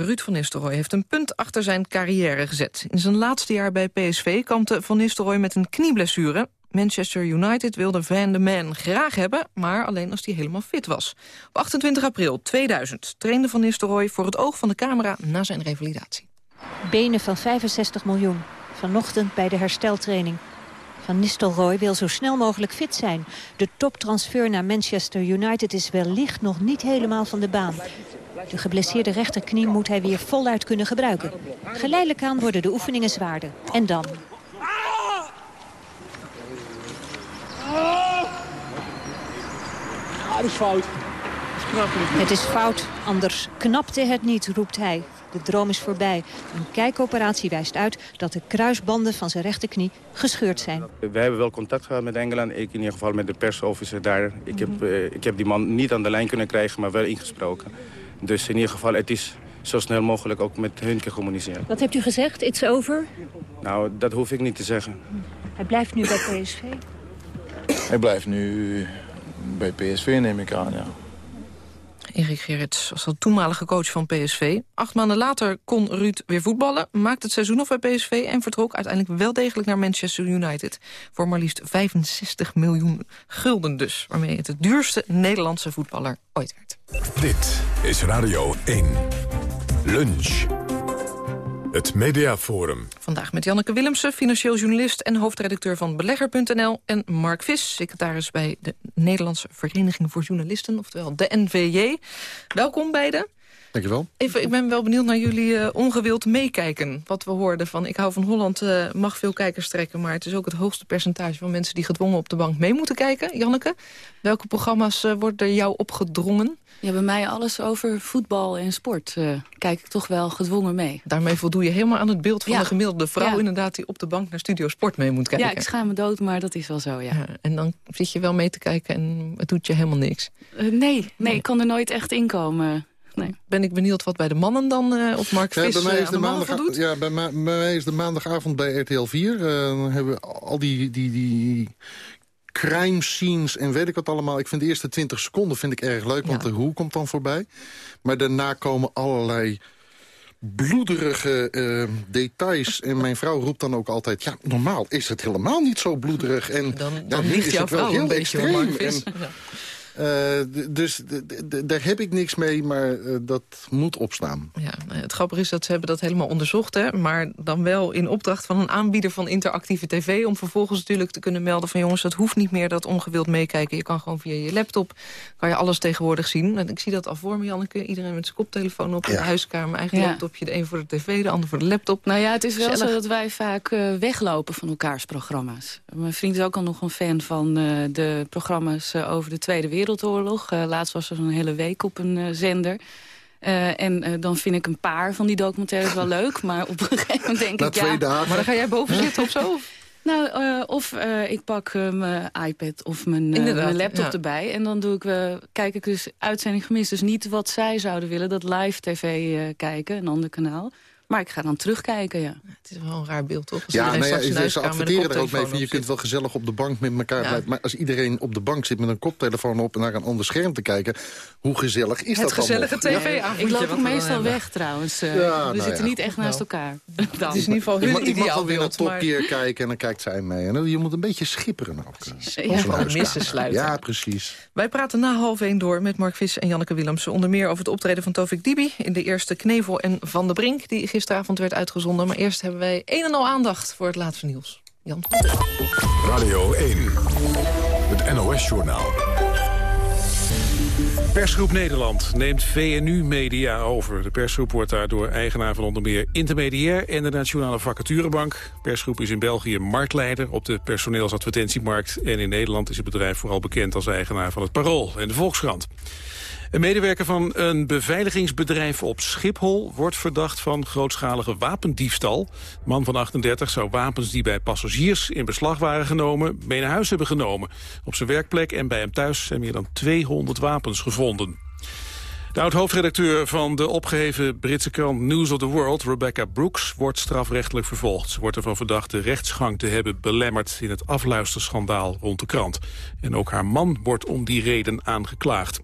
S19: Ruud van Nistelrooy heeft een punt achter zijn carrière gezet. In zijn laatste jaar bij PSV kampte Van Nistelrooy met een knieblessure. Manchester United wilde Van de Man graag hebben, maar alleen als hij helemaal fit was. Op 28 april 2000 trainde Van Nistelrooy voor het oog van de camera na zijn revalidatie.
S29: Benen van 65 miljoen. Vanochtend bij de hersteltraining. Van Nistelrooy wil zo snel mogelijk fit zijn. De toptransfer naar Manchester United is wellicht nog niet helemaal van de baan. De geblesseerde rechterknie moet hij weer voluit kunnen gebruiken. Geleidelijk aan worden de oefeningen zwaarder. En dan?
S28: Ah, fout.
S29: Het is fout, anders knapte het niet, roept hij. De droom is voorbij. Een kijkoperatie wijst uit dat de kruisbanden van zijn rechterknie gescheurd zijn.
S30: We hebben wel contact gehad met Engeland. Ik in ieder geval met de persofficer daar. Ik heb, uh, ik heb die man niet aan de lijn kunnen krijgen, maar wel ingesproken. Dus in ieder geval, het is zo snel mogelijk ook met hun te communiceren.
S29: Wat hebt u gezegd? It's over?
S30: Nou, dat hoef ik niet te zeggen.
S29: Hij blijft nu bij PSV?
S31: Hij blijft nu bij PSV, neem ik aan, ja.
S19: Erik Gerrits was de toenmalige coach van PSV. Acht maanden later kon Ruud weer voetballen, maakte het seizoen af bij PSV... en vertrok uiteindelijk wel degelijk naar Manchester United... voor maar liefst 65 miljoen gulden dus... waarmee het de duurste Nederlandse voetballer ooit werd.
S1: Dit is Radio 1. Lunch. Het Mediaforum.
S19: Vandaag met Janneke Willemsen, financieel journalist en hoofdredacteur van Belegger.nl. En Mark Vis, secretaris bij de Nederlandse Vereniging voor Journalisten, oftewel de NVJ. Welkom beiden.
S32: Dankjewel.
S19: Even, ik ben wel benieuwd naar jullie uh, ongewild meekijken. Wat we hoorden van ik hou van Holland uh, mag veel kijkers trekken... maar het is ook het hoogste percentage van mensen die gedwongen op de bank mee moeten kijken. Janneke, welke programma's uh, worden er jou opgedrongen?
S33: Ja, bij mij alles over voetbal en sport kijk ik toch wel gedwongen mee.
S19: Daarmee voldoe je helemaal aan het beeld van ja. de gemiddelde vrouw... Ja. inderdaad die op de bank naar Studio Sport mee moet kijken.
S33: Ja, ik schaam me dood, maar dat is wel zo, ja.
S19: ja en dan zit je wel mee te kijken en het doet je helemaal niks.
S33: nee, nee, nee, ik kan er nooit echt inkomen. Nee.
S19: Ben ik benieuwd wat bij de mannen dan, uh, of Mark Vis
S32: ja, bij mij is de,
S19: de
S32: maandag, ja, bij, mij, bij mij is de maandagavond bij RTL 4. Uh, dan hebben we al die, die, die crime scenes en weet ik wat allemaal. Ik vind de eerste 20 seconden vind ik erg leuk, want ja. de hoe komt dan voorbij. Maar daarna komen allerlei bloederige uh, details. En mijn vrouw roept dan ook altijd... ja, normaal is het helemaal niet zo bloederig. En
S19: dan, ligt jouw het wel heel extreem. En,
S32: ja. Uh, dus daar heb ik niks mee, maar uh, dat moet opstaan.
S19: Ja, het grappige is dat ze hebben dat helemaal onderzocht... Hè, maar dan wel in opdracht van een aanbieder van interactieve tv... om vervolgens natuurlijk te kunnen melden van... jongens, dat hoeft niet meer, dat ongewild meekijken. Je kan gewoon via je laptop, kan je alles tegenwoordig zien. En ik zie dat al voor me, Janneke. Iedereen met zijn koptelefoon op ja. in de huiskamer. Eigen ja. laptopje, de een voor de tv, de ander voor de laptop.
S33: Nou ja, het is wel zo dat wij vaak uh, weglopen van elkaars programma's. Mijn vriend is ook al nog een fan van de programma's over de Tweede Wereldoorlog Wereldoorlog. Uh, laatst was er een hele week op een uh, zender. Uh, en dan vind ik een paar van die documentaires wel leuk. [laughs] Maar op een gegeven moment denk
S32: Na
S33: ik...
S32: twee
S33: ja,
S32: dagen.
S19: Maar dan ga jij boven zitten of zo? [laughs]
S33: Nou, uh, of uh, ik pak uh, mijn iPad of mijn, mijn laptop ja. erbij. En dan doe ik, kijk ik dus uitzending gemist. Dus niet wat zij zouden willen, dat live tv kijken, een ander kanaal. Maar ik ga dan terugkijken, ja.
S19: Het is wel een raar beeld, toch? Als
S32: ja, nou ja, ze adverteren er ook mee van... je kunt wel gezellig op de bank met elkaar ja. blijven. Maar als iedereen op de bank zit met een koptelefoon op... en naar een ander scherm te kijken, hoe gezellig is
S19: het
S32: dat
S19: gezellige tv
S33: ja. Ik loop ook meestal weg, trouwens. Uh, ja, we nou zitten niet echt naast elkaar. [laughs]
S19: Dan. Het is in ieder geval hun
S32: ik, ik mag wel weer
S19: een
S32: topkeer maar... kijken en dan kijkt zij mee. En je moet een beetje schipperen ook.
S19: Precies. Ja, missen sluiten.
S32: Ja, precies.
S19: Wij praten na half één door met Mark Vis en Janneke Willemsen. Onder meer over het optreden van Tovik Dibi... in de eerste Knevel en Van der Brink... die gisteravond werd uitgezonden maar eerst hebben wij een en al aandacht voor het laatste nieuws. Jan.
S1: Radio 1, het NOS-journaal.
S2: Persgroep Nederland neemt VNU Media over. De persgroep wordt daardoor eigenaar van onder meer Intermediair en de Nationale Vacaturebank. Persgroep is in België marktleider op de personeelsadvertentiemarkt. En in Nederland is het bedrijf vooral bekend als eigenaar van het Parool en de Volkskrant. Een medewerker van een beveiligingsbedrijf op Schiphol... wordt verdacht van grootschalige wapendiefstal. man van 38 zou wapens die bij passagiers in beslag waren genomen... mee naar huis hebben genomen. Op zijn werkplek en bij hem thuis zijn meer dan 200 wapens gevonden. De oud-hoofdredacteur van de opgeheven Britse krant News of the World, Rebecca Brooks, wordt strafrechtelijk vervolgd. Ze wordt ervan verdacht de rechtsgang te hebben belemmerd in het afluisterschandaal rond de krant. En ook haar man wordt om die reden aangeklaagd.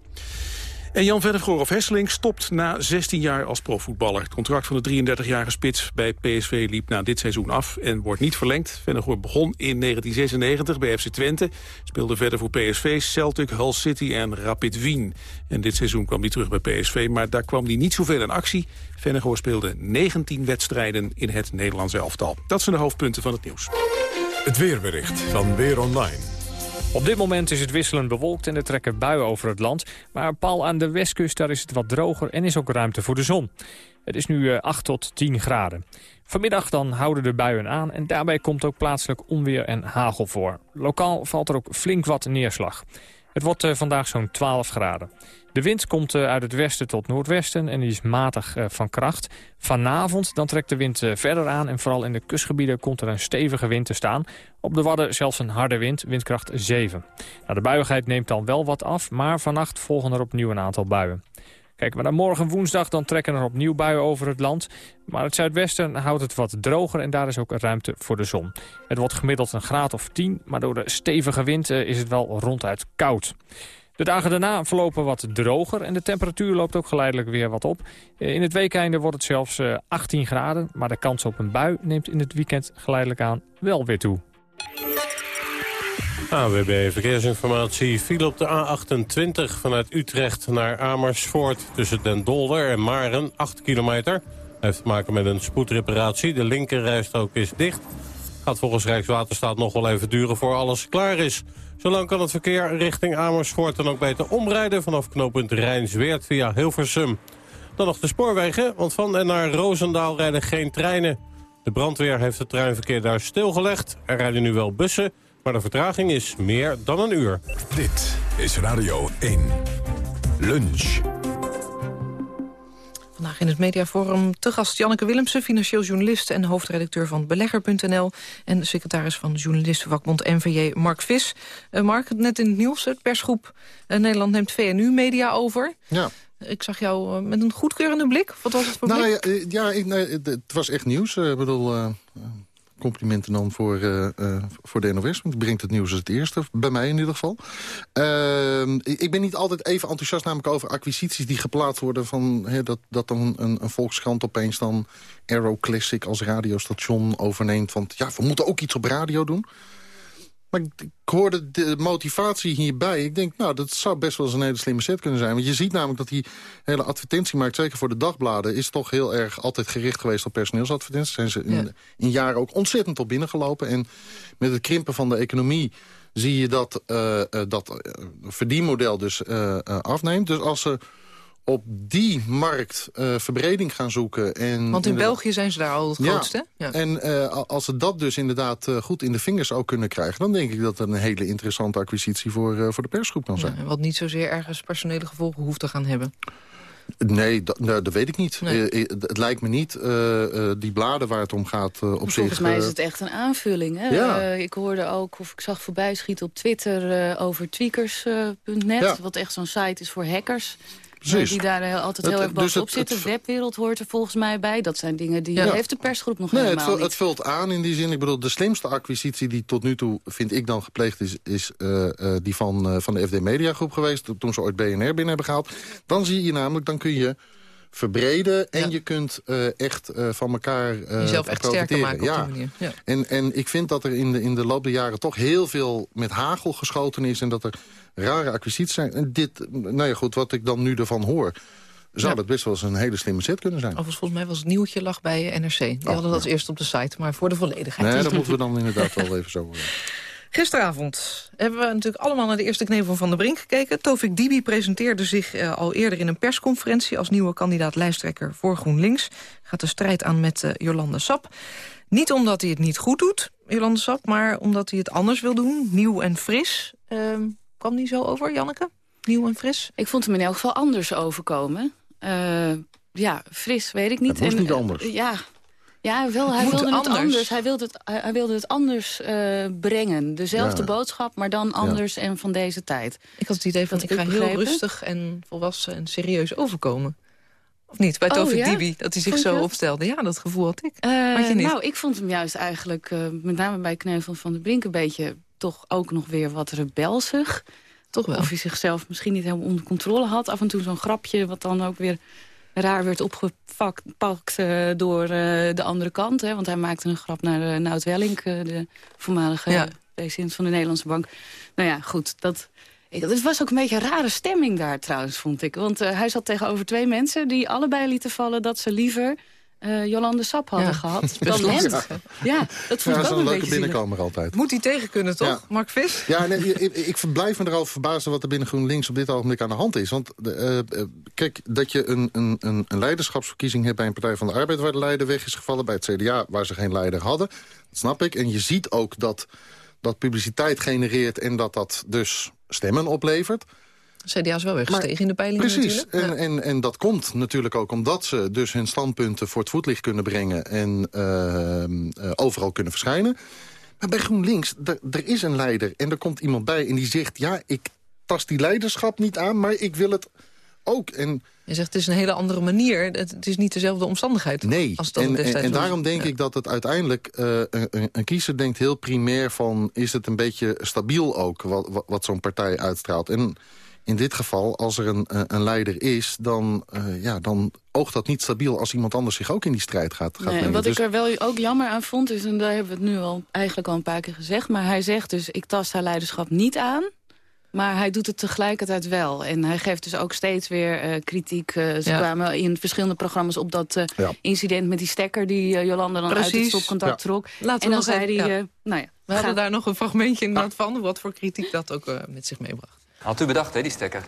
S2: En Jan Vennegoor of Hesseling stopt na 16 jaar als profvoetballer. Het contract van de 33-jarige spits bij PSV liep na dit seizoen af en wordt niet verlengd. Vennegoor begon in 1996 bij FC Twente, speelde verder voor PSV, Celtic, Hull City en Rapid Wien. En dit seizoen kwam hij terug bij PSV, maar daar kwam hij niet zoveel in actie. Vennegoor speelde 19 wedstrijden in het Nederlands elftal. Dat zijn de hoofdpunten van het nieuws.
S1: Het weerbericht van Weer Online.
S34: Op dit moment is het wisselend bewolkt en er trekken buien over het land. Maar pal aan de westkust daar is het wat droger en is ook ruimte voor de zon. Het is nu 8 eh, tot 10 graden. Vanmiddag dan houden de buien aan en daarbij komt ook plaatselijk onweer en hagel voor. Lokaal valt er ook flink wat neerslag. Het wordt uh, vandaag zo'n 12 graden. De wind komt uh, uit het westen tot noordwesten en die is matig uh, van kracht. Vanavond dan trekt de wind verder aan en vooral in de kustgebieden komt er een stevige wind te staan. Op de Wadden zelfs een harde wind, windkracht 7. Nou, de buigheid neemt dan wel wat af, maar vannacht volgen er opnieuw een aantal buien. Kijk, maar dan morgen woensdag dan trekken er opnieuw buien over het land. Maar het zuidwesten houdt het wat droger en daar is ook ruimte voor de zon. Het wordt gemiddeld een graad of 10, maar door de stevige wind is het wel ronduit koud. De dagen daarna verlopen wat droger en de temperatuur loopt ook geleidelijk weer wat op. In het weekende wordt het zelfs 18 graden, maar de kans op een bui neemt in het weekend geleidelijk aan wel weer toe.
S35: AWB Verkeersinformatie viel op de A28 vanuit Utrecht naar Amersfoort... tussen Den Dolder en Maren, 8 kilometer. heeft te maken met een spoedreparatie. De linkerrijstrook is dicht. Gaat volgens Rijkswaterstaat nog wel even duren voor alles klaar is. Zolang kan het verkeer richting Amersfoort dan ook beter omrijden... vanaf knooppunt Rijnsweert via Hilversum. Dan nog de spoorwegen, want van en naar Roosendaal rijden geen treinen. De brandweer heeft het treinverkeer daar stilgelegd. Er rijden nu wel bussen, maar de vertraging is meer dan een uur.
S1: Dit is Radio 1. Lunch.
S19: Vandaag in het Mediaforum te gast Janneke Willemsen, financieel journalist en hoofdredacteur van Belegger.nl en secretaris van journalistenvakbond NVJ Mark Vis. Uh, Mark, net in het nieuws, het persgroep uh, Nederland neemt VNU Media over.
S32: Ja.
S19: Ik zag jou uh, met een goedkeurende blik. Wat was het voor
S32: nou,
S19: blik?
S32: Ja, ja ik, nee, het was echt nieuws. Ik bedoel, complimenten dan voor, uh, uh, voor de NOS. Want brengt het nieuws als het eerste, bij mij in ieder geval. Uh, ik ben niet altijd even enthousiast namelijk over acquisities die geplaatst worden... Van, dat, dat dan een, een volkskrant opeens dan Aero Classic als radiostation overneemt. Want ja, we moeten ook iets op radio doen. Maar ik, ik hoorde de motivatie hierbij. Ik denk, nou, dat zou best wel eens een hele slimme set kunnen zijn. Want je ziet namelijk dat die hele advertentiemarkt... zeker voor de dagbladen, is toch heel erg altijd gericht geweest op personeelsadvertenties. Zijn ze in, ja. in jaren ook ontzettend op binnengelopen. En met het krimpen van de economie zie je dat uh, dat verdienmodel dus uh, afneemt. Dus als ze op die markt uh, verbreding gaan zoeken. En
S19: Want in België zijn ze daar al het grootste.
S32: Ja, ja. En uh, als ze dat dus inderdaad uh, goed in de vingers ook kunnen krijgen... dan denk ik dat dat een hele interessante acquisitie voor, voor de persgroep kan zijn.
S19: Ja, wat niet zozeer ergens personele gevolgen hoeft te gaan hebben.
S32: Nee, dat, nou, dat weet ik niet. Nee. Uh, het lijkt me niet. Uh, uh, die bladen waar het om gaat op
S33: Volgens
S32: zich...
S33: Volgens mij is het echt een aanvulling. Hè?
S32: Ja.
S33: ik hoorde ook, of ik zag voorbij schieten op Twitter... over tweakers.net, ja. wat echt zo'n site is voor hackers...
S32: Precies.
S33: Die daar heel, altijd heel
S32: Het-
S33: erg
S32: dus
S33: bovenop
S32: het-
S33: zitten.
S32: het-
S33: webwereld hoort er volgens mij bij. Dat zijn dingen die
S32: Ja.
S33: heeft de persgroep nog
S32: Nee, het,
S33: helemaal
S32: vult,
S33: niet.
S32: het vult aan in die zin. Ik bedoel, de slimste acquisitie die tot nu toe, vind ik dan gepleegd is... is eh, eh, die van, eh, van de FD Media Groep geweest, toen ze ooit BNR binnen hebben gehaald. Dan zie je namelijk, dan kun je verbreden en je kunt eh, echt eh, van elkaar eh
S19: Jezelf echt sterker maken op
S32: ja.
S19: die manier. Ja.
S32: En, en ik vind dat er in de, in de loop der jaren toch heel veel met hagel geschoten is... en dat er rare acquisities zijn. En dit, nou ja goed, wat ik dan nu ervan hoor... zou
S19: Ja.
S32: dat best wel eens een hele slimme set kunnen zijn.
S19: Overigens, volgens mij was het nieuwtje lag bij NRC. Die hadden dat als eerst op de site, maar voor de volledigheid.
S32: Nee, dat [laughs] moeten we dan inderdaad wel even zo...
S19: Gisteravond hebben we natuurlijk allemaal naar de eerste knevel van de Brink gekeken. Tovik Dibi presenteerde zich eh, al eerder in een persconferentie... als nieuwe kandidaat-lijsttrekker voor GroenLinks. Gaat de strijd aan met eh, Jolande Sap. Niet omdat hij het niet goed doet, Jolande Sap... maar omdat hij het anders wil doen, nieuw en fris. Ehm kwam die zo over, Janneke? Nieuw en fris?
S33: Ik vond hem in elk geval anders overkomen. Eh, ja, fris, weet ik niet.
S32: Het
S33: En,
S32: niet
S33: eh,
S32: anders.
S33: ja, ja, hij
S19: Moet
S33: wilde het
S19: anders.
S33: Hij wilde het, hij hij wilde het anders eh, brengen. Dezelfde
S32: Ja.
S33: boodschap, maar dan anders en van deze tijd.
S19: Ik had het idee van,
S33: Dat
S19: ik ga heel rustig en volwassen en serieus overkomen. Of niet, bij
S33: Oh,
S19: Tovik
S33: ja?
S19: Dibi, dat hij zich zo
S33: dat?
S19: opstelde. Ja, dat gevoel had ik. Had je niet?
S33: Nou, ik vond hem juist eigenlijk, eh, met name bij Knevel van de Brink... een beetje toch ook nog weer wat rebelsig.
S19: Toch wel.
S33: Of hij zichzelf misschien niet helemaal onder controle had. Af en toe zo'n grapje wat dan ook weer raar werd opgepakt eh, door eh, de andere kant. Hè? Want hij maakte een grap naar uh, Nout Wellink, de voormalige
S19: Ja.
S33: president van de Nederlandse Bank. Nou ja, goed, dat... Ik, het was ook een beetje een rare stemming daar trouwens, vond ik. Want hij zat tegenover twee mensen die allebei lieten vallen... dat ze liever eh, Jolande Sap hadden
S19: Ja,
S33: gehad [laughs] hem.
S19: lastig.
S33: Ja, dat
S32: Ja,
S33: vond
S32: dat is
S33: ook
S32: een
S33: een
S32: leuke binnenkomer altijd.
S19: Moet hij tegen kunnen, toch,
S32: Ja.
S19: Mark Vis?
S32: Ja, nee, ik, ik ik blijf me erover verbazen wat er binnen GroenLinks op dit ogenblik aan de hand is. Want eh, eh, kijk, dat je een, een, een, een leiderschapsverkiezing hebt bij een Partij van de Arbeid... waar de leider weg is gevallen, bij het CDA waar ze geen leider hadden. Dat snap ik. En je ziet ook dat dat publiciteit genereert en dat dat dus stemmen oplevert.
S19: CDA is wel weggestegen in de peilingen
S32: Precies. En, en, en dat komt natuurlijk ook omdat ze dus hun standpunten voor het voetlicht kunnen brengen... en eh, eh, overal kunnen verschijnen. Maar bij GroenLinks, er- is een leider en er komt iemand bij... en die zegt, ja, ik tast die leiderschap niet aan, maar ik wil het ook. En
S19: Je zegt, het is een hele andere manier. Het, het is niet dezelfde omstandigheid
S32: Nee,
S19: als dat
S32: en, en, en daarom denk
S19: Ja.
S32: ik dat het uiteindelijk... eh, een, een- een kiezer denkt heel primair van... is het een beetje stabiel ook, wat, wat, wat zo'n partij uitstraalt. En in dit geval, als er een, een een leider is... Dan, eh, ja, dan oogt dat niet stabiel als iemand anders zich ook in die strijd gaat, gaat
S33: Nee, en wat
S32: Dus-
S33: ik er wel ook jammer aan vond, is, en daar hebben we het nu al eigenlijk al een paar keer gezegd... maar hij zegt dus, ik tast haar leiderschap niet aan... Maar hij doet het tegelijkertijd wel. En hij geeft dus ook steeds weer eh, kritiek. Eh, ze
S19: Ja.
S33: kwamen in verschillende programma's op dat eh,
S32: Ja.
S33: incident met die stekker... die eh, Jolanda dan uit het
S19: Precies.
S33: stopcontact
S32: Ja.
S33: trok.
S19: Laten
S33: en dan
S19: nog
S33: zei hij... eh, nou ja,
S19: We hadden daar nog een fragmentje inderdaad van, wat voor kritiek dat ook eh, met zich meebracht.
S21: Had u bedacht, hè, die stekker?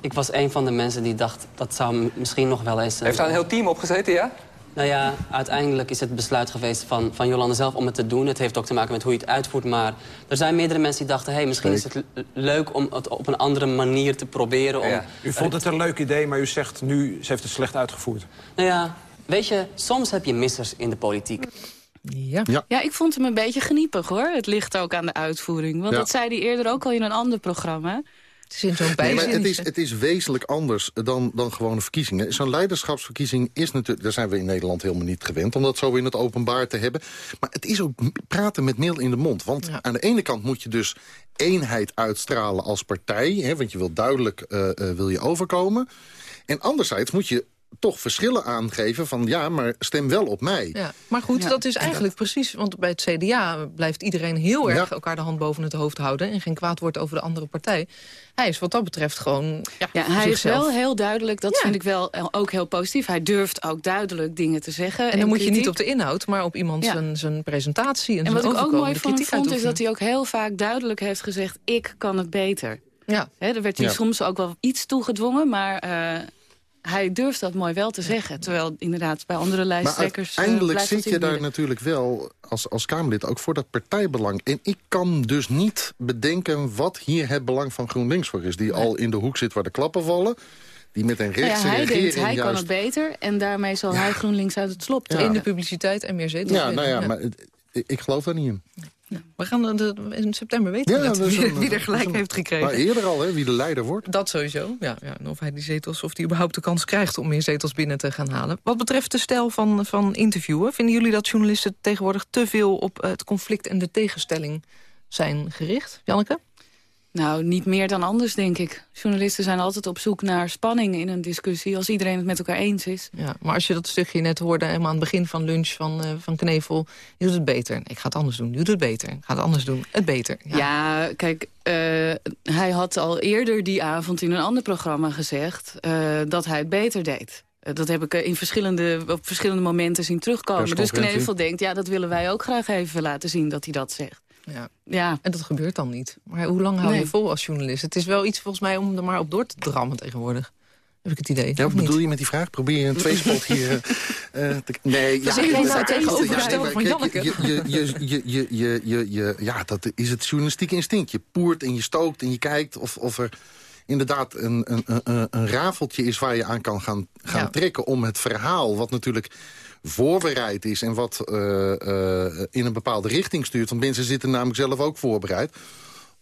S21: Ik was een van de mensen die dacht, dat zou misschien nog wel eens... Heeft daar een heel team op gezeten, ja? Nou ja, uiteindelijk is het besluit geweest van, van Jolande zelf om het te doen. Het heeft ook te maken met hoe je het uitvoert. Maar er zijn meerdere mensen die dachten... hey, misschien is het leuk om het op een andere manier te proberen. Om,
S20: U vond het een leuk idee, maar u zegt nu, ze heeft het slecht uitgevoerd.
S21: Nou ja, weet je, soms heb je missers in de politiek.
S19: Ja.
S33: Ja, ik vond hem een beetje geniepig, hoor. Het ligt ook aan de uitvoering. Want
S32: Ja.
S33: dat zei hij eerder ook al in een ander programma.
S19: Het is in zo'n
S32: Nee, maar het is, het is wezenlijk anders dan, dan gewone verkiezingen. Zo'n leiderschapsverkiezing is natuurlijk... daar zijn we in Nederland helemaal niet gewend... om dat zo in het openbaar te hebben. Maar het is ook praten met meel in de mond. Want
S19: Ja.
S32: aan de ene kant moet je dus eenheid uitstralen als partij... Hè, want je wil duidelijk eh, eh, wil je overkomen. En anderzijds moet je toch verschillen aangeven van... ja, maar stem wel op mij.
S19: Ja, maar goed,
S33: Ja.
S19: dat is eigenlijk precies... want bij het CDA blijft iedereen heel erg
S32: Ja.
S19: elkaar de hand boven het hoofd houden... en geen kwaad woord over de andere partij. Hij is wat dat betreft gewoon ja,
S33: Ja, hij is wel heel duidelijk. Dat
S19: Ja.
S33: vind ik wel ook heel positief. Hij durft ook duidelijk dingen te zeggen.
S19: En dan moet je niet op de inhoud, maar op iemand
S33: Ja.
S19: zijn, zijn presentatie... en,
S33: En wat ik ook mooi van hem vond, is dat hij ook heel vaak duidelijk heeft gezegd... ik kan het beter.
S19: Ja.
S33: Hè, er werd hij
S32: Ja.
S33: soms ook wel iets toegedwongen, maar eh, hij durft dat mooi wel te zeggen. Terwijl inderdaad bij andere
S32: Maar
S33: lijsttrekkers... eh,
S32: uiteindelijk zit je daar natuurlijk wel als, als Kamerlid ook voor dat partijbelang. En ik kan dus niet bedenken wat hier het belang van GroenLinks voor is. Die al in de hoek zit waar de klappen vallen. Die met een rechtse
S33: ja, hij
S32: regering
S33: denkt, hij kan
S32: juist...
S33: het beter en daarmee zal hij GroenLinks uit het slop.
S19: In de publiciteit en meer zetels.
S32: Ja, nou ja, maar ik geloof daar niet in.
S19: We gaan in september weten
S32: Ja,
S19: we wie, er gelijk
S32: een-
S19: heeft gekregen.
S32: Maar eerder al, hè, wie de leider wordt.
S19: Dat sowieso, ja, ja. En of hij die zetels, of hij überhaupt de kans krijgt om meer zetels binnen te gaan halen. Wat betreft de stijl van, van interviewen, vinden jullie dat journalisten tegenwoordig te veel op het conflict en de tegenstelling zijn gericht? Janneke?
S33: Nou, niet meer dan anders, denk ik. Journalisten zijn altijd op zoek naar spanning in een discussie... als iedereen het met elkaar eens is.
S19: Ja, maar als je dat stukje net hoorde helemaal aan het begin van lunch van, eh, van Knevel... je doet het beter. Ik ga het anders doen. Je doet het beter. Ik ga het anders doen. Het beter. Ja.
S33: Ja, kijk, eh, hij had al eerder die avond in een ander programma gezegd... eh, dat hij het beter deed. Dat heb ik in verschillende, op verschillende momenten zien terugkomen. Dus. Knevel denkt, ja, dat willen wij ook graag even laten zien dat hij dat zegt.
S19: Ja.
S33: Ja.
S19: En dat gebeurt dan niet. Maar hoe lang hou
S33: Nee.
S19: je vol als journalist? Het is wel iets volgens mij om er maar op door te drammen tegenwoordig. Heb ik het idee.
S32: Ja, wat
S19: niet?
S32: bedoel je met die vraag? Probeer je een tweespalt hier... [laughs] eh, eh, te- nee,
S19: Dat
S32: ja, het-
S19: nou tegenovergestelde van Janneke.
S32: Je, je, je, je, je, je, je, je- ja, dat is het journalistieke instinct. Je poert en je stookt en je kijkt of, of er inderdaad een, een, een, een rafeltje is... waar je aan kan gaan, gaan
S19: Ja.
S32: trekken om het verhaal... wat natuurlijk voorbereid is en wat eh, eh, in een bepaalde richting stuurt. Want mensen zitten namelijk zelf ook voorbereid.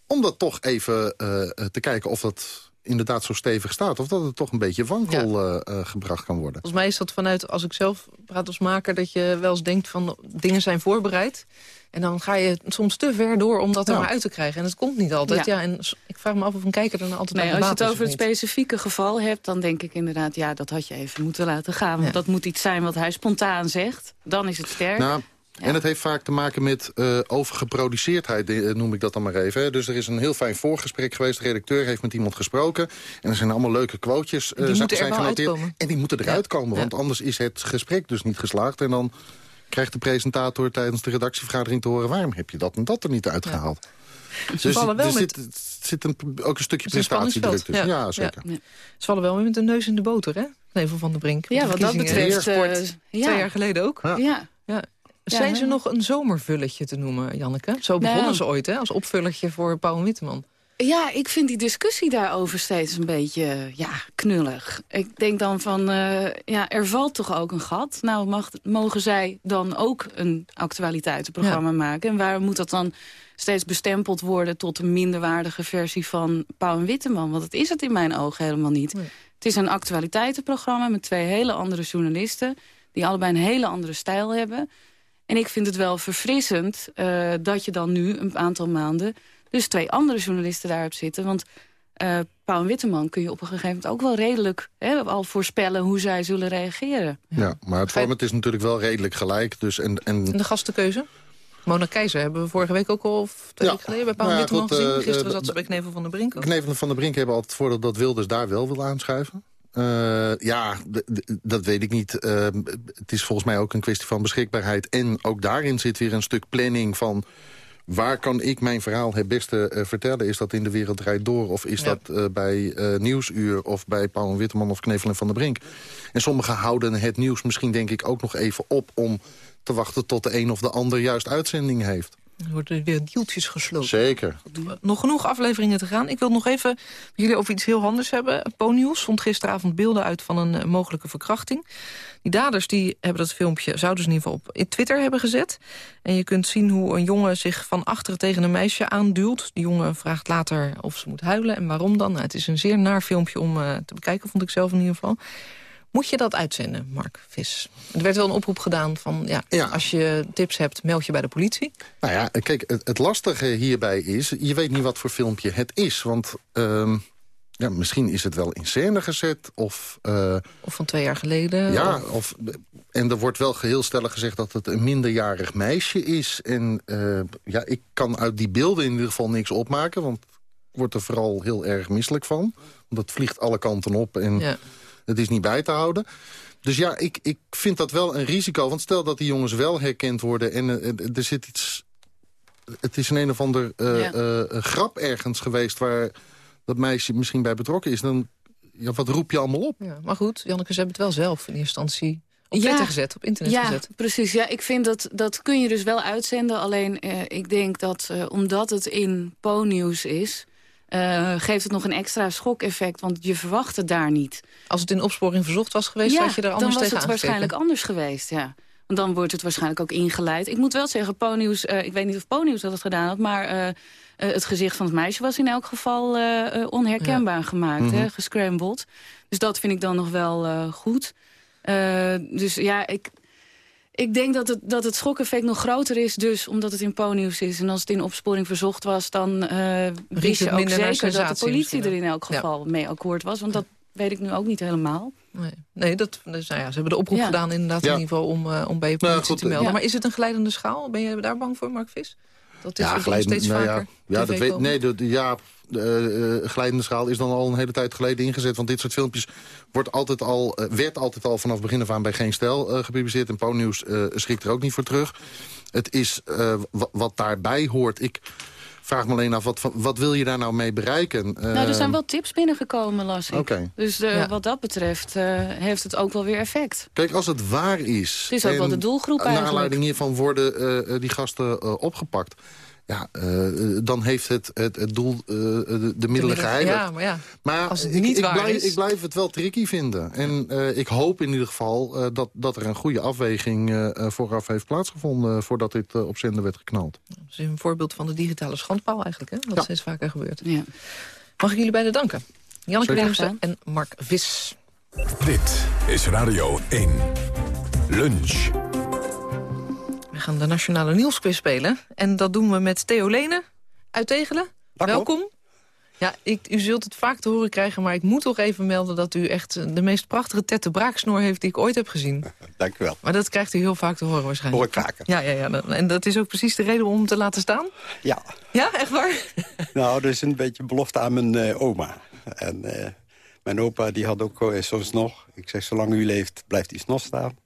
S32: Om dat toch even eh, te kijken of dat inderdaad zo stevig staat. Of dat het toch een beetje wankel eh, eh, gebracht kan worden.
S19: Volgens mij is dat vanuit, als ik zelf praat als maker... dat je wel eens denkt van dingen zijn voorbereid... En dan ga je soms te ver door om dat er
S33: Ja.
S19: maar uit te krijgen. En het komt niet altijd. Ja.
S33: Ja.
S19: en ik vraag me af of een kijker dan altijd
S33: Nee,
S19: aan
S33: als je het over het specifieke geval hebt... dan denk ik inderdaad, ja, dat had je even moeten laten gaan. Want dat moet iets zijn wat hij spontaan zegt. Dan is het sterk.
S32: Nou, En het heeft vaak te maken met eh overgeproduceerdheid, eh, noem ik dat dan maar even. hè. Dus er is een heel fijn voorgesprek geweest. De redacteur heeft met iemand gesproken. En er zijn allemaal leuke quotejes eh,
S19: Die
S32: zijn-
S19: moeten er
S32: zijn
S19: wel
S32: genoteerd.
S19: uitkomen.
S32: En die moeten eruit komen, want anders is het gesprek dus niet geslaagd. En dan krijgt de presentator tijdens de redactievergadering te horen... waarom heb je dat en dat er niet uitgehaald?
S19: Ze vallen wel
S32: er
S19: met-
S32: zit, zit een, ook een stukje
S19: een
S32: prestatiedruk tussen. Ja, zeker.
S19: Ze vallen wel met de neus in de boter, hè? Knevel van de Brink.
S33: Ja,
S19: De
S33: wat dat betreft, eh, ja.
S19: Twee jaar geleden ook.
S33: Ja. Ja.
S19: Zijn ze nog een zomervulletje te noemen, Janneke? Zo begonnen
S33: Nou.
S19: ze ooit, hè? Als opvullertje voor Paul Witteman.
S33: Ja, ik vind die discussie daarover steeds een beetje ja, knullig. Ik denk dan van, eh, ja, er valt toch ook een gat. Nou, mag, mogen zij dan ook een actualiteitenprogramma maken? En waarom moet dat dan steeds bestempeld worden... tot een minderwaardige versie van Pauw en Witteman? Want dat is het in mijn ogen helemaal niet. Het is een actualiteitenprogramma met twee hele andere journalisten... die allebei een hele andere stijl hebben... En ik vind het wel verfrissend eh, dat je dan nu een aantal maanden... dus twee andere journalisten daar hebt zitten. Want eh Pauw en Witteman kun je op een gegeven moment ook wel redelijk... Hè, al voorspellen hoe zij zullen reageren.
S32: Ja, maar het format is natuurlijk wel redelijk gelijk. Dus en, en
S19: En de gastenkeuze? Mona Keizer hebben we vorige week ook al, of twee
S32: Ja.
S19: weken geleden... bij Paul
S32: Nou ja,
S19: Witteman
S32: goed,
S19: gezien.
S32: eh,
S19: Gisteren zat ze bij Knevel van der Brink ook.
S32: Knevel van der Brink hebben altijd het voordeel dat Wilders daar wel wil aanschuiven. Eh, ja, dat weet ik niet. Eh, het is volgens mij ook een kwestie van beschikbaarheid. En ook daarin zit weer een stuk planning van... waar kan ik mijn verhaal het beste eh, vertellen? Is dat in De Wereld Draait Door? Of is
S19: Ja.
S32: dat eh, bij Nieuwsuur? Of bij Paul Witteman of Knevel en Van der Brink? En sommigen houden het nieuws misschien denk ik ook nog even op... om te wachten tot de een of de ander juist uitzending heeft.
S19: Er worden weer deeltjes gesloten.
S32: Zeker.
S19: Nog genoeg afleveringen te gaan. Ik wil nog even met jullie over iets heel anders hebben. Ponyus zond gisteravond beelden uit van een eh, mogelijke verkrachting. Die daders die hebben dat filmpje, zouden ze in ieder geval op in Twitter hebben gezet. En je kunt zien hoe een jongen zich van achteren tegen een meisje aanduwt. Die jongen vraagt later of ze moet huilen en waarom dan. Nou, het is een zeer naar filmpje om eh, te bekijken, vond ik zelf in ieder geval. Moet je dat uitzenden, Mark Vis? Er werd wel een oproep gedaan van, ja, als je tips hebt, meld je bij de politie.
S32: Nou ja, kijk, het, het lastige hierbij is... je weet niet wat voor filmpje het is. Want ehm, ja, misschien is het wel in scène gezet. Of, eh,
S19: Of van twee jaar geleden.
S32: ja,
S19: of-
S32: of, en er wordt wel geheel stellig gezegd dat het een minderjarig meisje is. En eh, ja, ik kan uit die beelden in ieder geval niks opmaken. Want ik word er vooral heel erg misselijk van. Want het vliegt alle kanten op en
S19: Ja.
S32: Het is niet bij te houden. Dus ja, ik, ik vind dat wel een risico. Want stel dat die jongens wel herkend worden... en eh, eh, er zit iets... Het is een een of ander eh,
S19: Ja.
S32: eh, grap ergens geweest... waar dat meisje misschien bij betrokken is. Dan, ja, wat roep je allemaal op?
S19: Ja, maar goed, Janneke, ze hebben het wel zelf in eerste instantie op
S33: Ja.
S19: Gezet, op internet
S33: ja,
S19: gezet.
S33: precies. Ja, ik vind dat dat kun je dus wel uitzenden. Alleen eh, ik denk dat eh, omdat het in Po-nieuws is... eh, geeft het nog een extra schokeffect, want je verwacht het daar niet.
S19: Als het in opsporing verzocht was geweest,
S33: ja,
S19: had je er anders
S33: dan was
S19: tegen
S33: het waarschijnlijk anders geweest, ja. Want dan wordt het waarschijnlijk ook ingeleid. Ik moet wel zeggen, Po-nieuws, eh, ik weet niet of Po-nieuws dat het gedaan had... maar eh, het gezicht van het meisje was in elk geval onherkenbaar gemaakt,
S36: Mhm.
S33: hè, gescrambled. Dus dat vind ik dan nog wel goed. Dus ja, ik, ik denk dat het, dat het schokeffect nog groter is, dus omdat het in Po-nieuws is. En als het in opsporing verzocht was, dan eh wist je ook zeker dat de politie er in elk
S19: Ja.
S33: geval mee akkoord was. Want dat weet ik nu ook niet helemaal.
S19: Nee, nee dat, dus, nou ja, ze hebben de oproep
S33: Ja.
S19: gedaan inderdaad
S32: Ja.
S19: in ieder geval om, eh, om bij je politie
S32: goed,
S19: te melden.
S32: ja.
S19: Maar is het een geleidende schaal? Ben je daar bang voor, Mark Vis? Dat dit
S32: ja, glijdend-
S19: steeds
S32: nou
S19: vaker
S32: ja, ja, dat weet, nee, de, de- ja, de, eh, glijdende schaal is dan al een hele tijd geleden ingezet. Want dit soort filmpjes wordt altijd al, eh, werd altijd al vanaf begin af aan bij Geen Stijl eh, gepubliceerd. En Po-nieuws eh, schrikt er ook niet voor terug. Het is eh, wa- wat daarbij hoort. Ik vraag me alleen af, wat, van- wat wil je daar nou mee bereiken?
S33: nou, er zijn
S32: Eh,
S33: wel tips binnengekomen, las ik.
S32: Oké.
S33: Dus eh,
S32: Ja.
S33: wat dat betreft eh, heeft het ook wel weer effect.
S32: Kijk, als het waar is...
S33: Het is ook wel de doelgroep
S32: Naar
S33: eigenlijk.
S32: aanleiding hiervan worden die gasten eh, opgepakt. Ja, eh, dan heeft het, het, het doel eh, de, de middelen geheiligd.
S19: Ja, maar ja.
S32: Maar
S19: Als het
S32: ik,
S19: niet
S32: ik,
S19: waar
S32: blijf,
S19: is-
S32: ik blijf het wel tricky vinden. En eh, ik hoop in ieder geval eh, dat, dat er een goede afweging vooraf heeft plaatsgevonden... voordat dit op zender werd geknald.
S19: Dat is een voorbeeld van de digitale schandpaal eigenlijk, hè? Wat
S32: Ja.
S19: steeds vaker gebeurt.
S33: Ja.
S19: Mag ik jullie beiden danken? Janneke. Willemsen en Mark Vis.
S1: Dit is Radio 1. Lunch.
S19: We gaan de Nationale Nieuwsquiz spelen. En dat doen we met Theo Lenen uit Tegelen. Welkom. Ja, ik, u zult het vaak te horen krijgen, maar ik moet toch even melden... dat u echt eh, de meest prachtige tette braaksnoor heeft die ik ooit heb gezien. [laughs]
S36: Dank u wel.
S19: Maar dat krijgt u heel vaak te horen waarschijnlijk.
S36: Hoor ik vaker.
S19: Ja, ja, ja. En dat is ook precies de reden om hem te laten staan?
S36: Ja.
S19: Ja, echt waar? [laughs]
S36: Nou, dat is een beetje belofte aan mijn eh, oma. En eh, mijn opa die had ook eh, soms nog... Ik zeg, zolang u leeft, blijft die snor staan.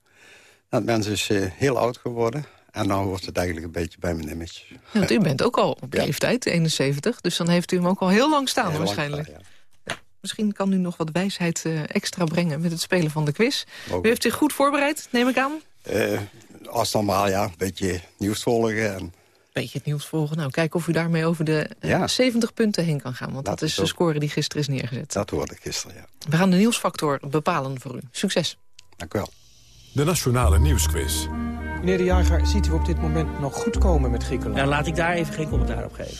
S36: Dat mens is heel oud geworden. En nou wordt het eigenlijk een beetje bij mijn image.
S19: Ja, want u bent ook al op leeftijd, 71. Dus dan heeft u hem ook al heel lang staan
S36: Heel lang
S19: waarschijnlijk.
S36: staan,
S19: Ja, Misschien kan u nog wat wijsheid eh, extra brengen met het spelen van de quiz.
S36: Ook.
S19: U heeft zich goed voorbereid, neem ik aan.
S36: Eh, als normaal, ja, een beetje nieuws volgen. En,
S19: Beetje het nieuws volgen. Nou, kijken of u daarmee over de eh,
S36: Ja.
S19: 70 punten heen kan gaan. Want dat is de score die gisteren is neergezet.
S36: dat hoorde ik gisteren, ja.
S19: We gaan de nieuwsfactor bepalen voor u. Succes.
S36: Dank u wel.
S1: De Nationale Nieuwsquiz.
S20: Meneer De Jager, ziet u op dit moment nog goed komen met Griekenland?
S37: Nou, laat ik daar even geen commentaar op geven.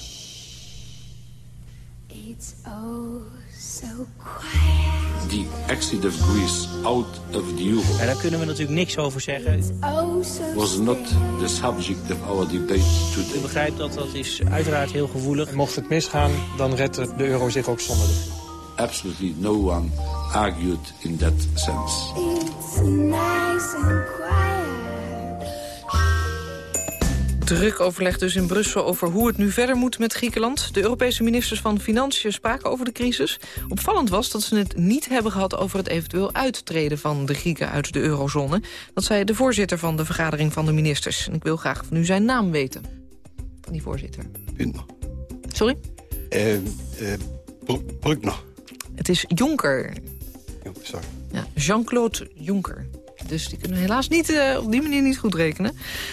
S23: It's oh so quiet.
S38: the exit of Greece out of the euro
S37: En daar kunnen we natuurlijk niks over zeggen.
S23: Oh so
S38: was not the subject of our debate
S37: U
S38: today.
S37: begrijpt dat dat is uiteraard heel gevoelig.
S20: En mocht het misgaan, dan redt de euro zich ook zonder de.
S38: Absolutely no one argued in that sense.
S23: It's nice and quiet.
S19: Druk overleg dus in Brussel over hoe het nu verder moet met Griekenland. De Europese ministers van Financiën spraken over de crisis. Opvallend was dat ze het niet hebben gehad over het eventueel uittreden van de Grieken uit de eurozone. Dat zei de voorzitter van de vergadering van de ministers. En ik wil graag van u zijn naam weten. Van die voorzitter.
S36: Bündner.
S19: Sorry?
S36: Uh, uh.
S19: Het is Jonker.
S36: Sorry.
S19: Ja, Jean-Claude Juncker. Dus die kunnen helaas niet, uh, op die manier niet goed rekenen.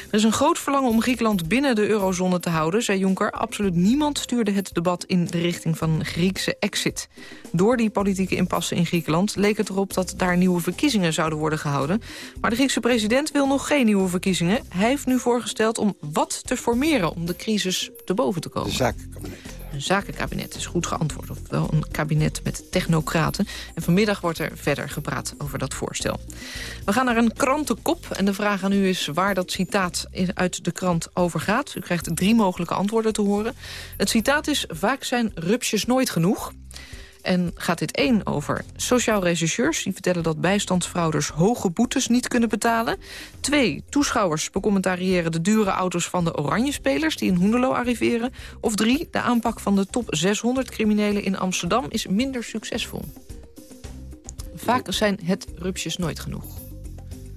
S19: Er is een groot verlangen om Griekenland binnen de eurozone te houden, zei Juncker. Absoluut niemand stuurde het debat in de richting van Griekse exit. Door die politieke impasse in Griekenland leek het erop dat daar nieuwe verkiezingen zouden worden gehouden. Maar de Griekse president wil nog geen nieuwe verkiezingen. Hij heeft nu voorgesteld om wat te formeren om de crisis te boven te komen.
S36: De zakenkabinet.
S19: Zakenkabinet is goed geantwoord. Ofwel een kabinet met technocraten. En vanmiddag wordt er verder gepraat over dat voorstel. We gaan naar een krantenkop. En de vraag aan u is waar dat citaat uit de krant over gaat. U krijgt drie mogelijke antwoorden te horen. Het citaat is... Vaak zijn rupsjes nooit genoeg. En gaat dit één over sociaal rechercheurs... die vertellen dat bijstandsfrauders hoge boetes niet kunnen betalen. Twee, toeschouwers becommentariëren de dure auto's van de Oranje-spelers... die in Hoendelo arriveren. Of drie, de aanpak van de top 600 criminelen in Amsterdam... is minder succesvol. Vaak zijn het rupsjes nooit genoeg.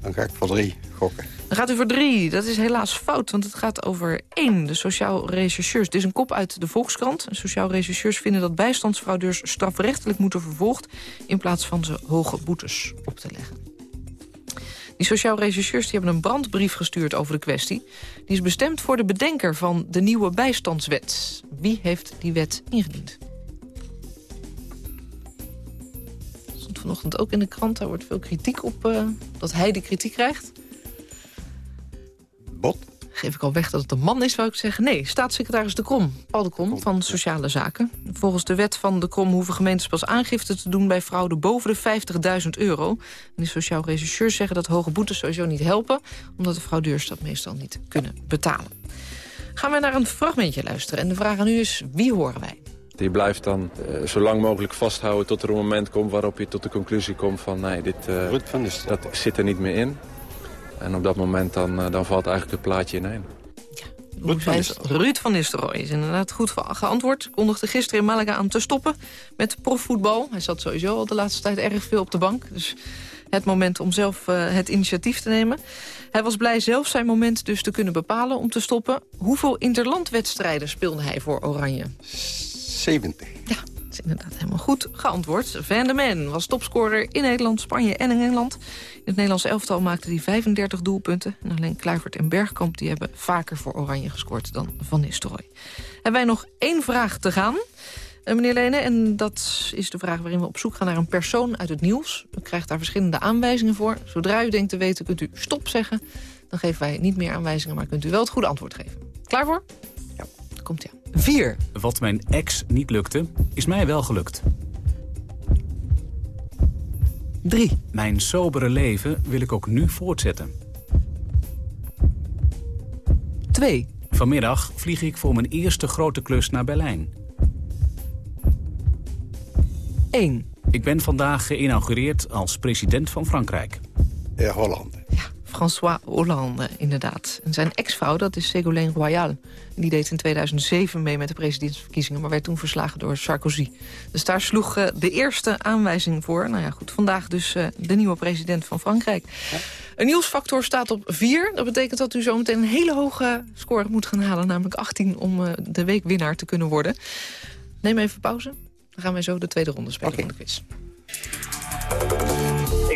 S36: Dan ga ik voor drie
S19: Dan gaat u voor drie. Dat is helaas fout, want het gaat over één, de sociaal rechercheurs. Het is een kop uit de Volkskrant. Sociaal rechercheurs vinden dat bijstandsfraudeurs strafrechtelijk moeten vervolgd... in plaats van ze hoge boetes op te leggen. Die sociaal rechercheurs die hebben een brandbrief gestuurd over de kwestie. Die is bestemd voor de bedenker van de nieuwe bijstandswet. Wie heeft die wet ingediend? stond vanochtend ook in de krant. Daar wordt veel kritiek op uh, dat hij de kritiek krijgt.
S36: Bot?
S19: Geef ik al weg dat het een man is, wou ik zeggen. Nee, staatssecretaris De Krom, Paul De Krom van Sociale Zaken. Volgens de wet van De Krom hoeven gemeentes pas aangifte te doen... bij fraude boven de 50.000 euro. En de sociaal rechercheurs zeggen dat hoge boetes sowieso niet helpen... omdat de fraudeurs dat meestal niet kunnen betalen. Gaan we naar een fragmentje luisteren. En de vraag aan u is, wie horen wij?
S39: Je blijft dan uh, zo lang mogelijk vasthouden tot er een moment komt waarop je tot de conclusie komt van nee, dit uh, dat zit er niet meer in. En op dat moment dan, uh, dan valt eigenlijk het plaatje ineen.
S19: Ruud van, Ruud van Nistelrooy is inderdaad goed geantwoord. Kondigde gisteren in Malaga aan te stoppen met profvoetbal. Hij zat sowieso al de laatste tijd erg veel op de bank. Dus het moment om zelf uh, het initiatief te nemen. Hij was blij zelf zijn moment dus te kunnen bepalen om te stoppen. Hoeveel interlandwedstrijden speelde hij voor Oranje?
S36: 70.
S19: Ja, is inderdaad helemaal goed geantwoord. Van der Man was topscorer in Nederland, Spanje en in Engeland. In het Nederlandse elftal maakte hij 35 doelpunten. En alleen Kluivert en Bergkamp die hebben vaker voor Oranje gescoord dan Van Nistelrooy. Hebben wij nog één vraag te gaan... Uh, meneer Lene, en dat is de vraag waarin we op zoek gaan naar een persoon uit het nieuws. U krijgt daar verschillende aanwijzingen voor. Zodra u denkt te weten, kunt u stop zeggen. Dan geven wij niet meer aanwijzingen, maar kunt u wel het goede antwoord geven. Klaar voor?
S36: Ja.
S19: Komt ja.
S40: 4. Wat mijn ex niet lukte, is mij wel gelukt. 3. Mijn sobere leven wil ik ook nu voortzetten. 2. Vanmiddag vlieg ik voor mijn eerste grote klus naar Berlijn. 1. Ik ben vandaag geïnaugureerd als president van Frankrijk.
S36: Ja, Holland.
S19: François Hollande, inderdaad. En zijn ex-vrouw, dat is Ségolène Royal. Die deed in 2007 mee met de presidentsverkiezingen... maar werd toen verslagen door Sarkozy. Dus daar sloeg uh, de eerste aanwijzing voor. Nou ja, goed, vandaag dus uh, de nieuwe president van Frankrijk. Ja. Een nieuwsfactor staat op 4. Dat betekent dat u zometeen een hele hoge score moet gaan halen... namelijk 18 om uh, de weekwinnaar te kunnen worden. Neem even pauze. Dan gaan wij zo de tweede ronde spelen okay. van de quiz.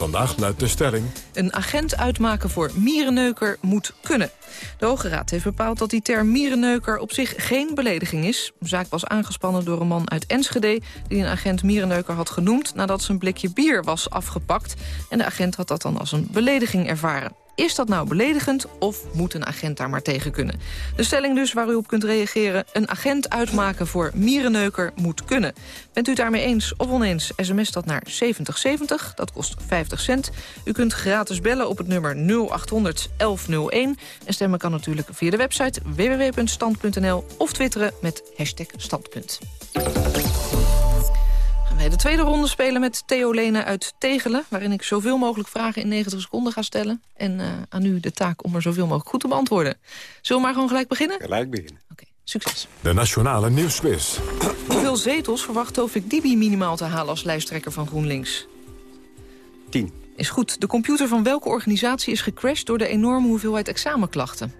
S1: Vandaag luidt de stelling...
S19: Een agent uitmaken voor mierenneuker moet kunnen. De Hoge Raad heeft bepaald dat die term mierenneuker op zich geen belediging is. De zaak was aangespannen door een man uit Enschede... die een agent mierenneuker had genoemd nadat zijn blikje bier was afgepakt. En de agent had dat dan als een belediging ervaren. Is dat nou beledigend of moet een agent daar maar tegen kunnen? De stelling dus waar u op kunt reageren... een agent uitmaken voor mierenneuker moet kunnen. Bent u het daarmee eens of oneens, sms dat naar 7070. Dat kost 50 cent. U kunt gratis bellen op het nummer 0800 1101. En stemmen kan natuurlijk via de website www.stand.nl... of twitteren met hashtag standpunt. Wij de tweede ronde spelen met Theo Lene uit Tegelen... waarin ik zoveel mogelijk vragen in 90 seconden ga stellen. En uh, aan u de taak om er zoveel mogelijk goed te beantwoorden. Zullen we maar gewoon gelijk beginnen?
S36: Gelijk beginnen.
S19: Oké, succes.
S1: De Nationale Nieuwsquiz.
S19: Hoeveel zetels verwacht Tovik Dibi minimaal te halen als lijsttrekker van GroenLinks?
S36: 10.
S19: Is goed. De computer van welke organisatie is gecrashed... door de enorme hoeveelheid examenklachten?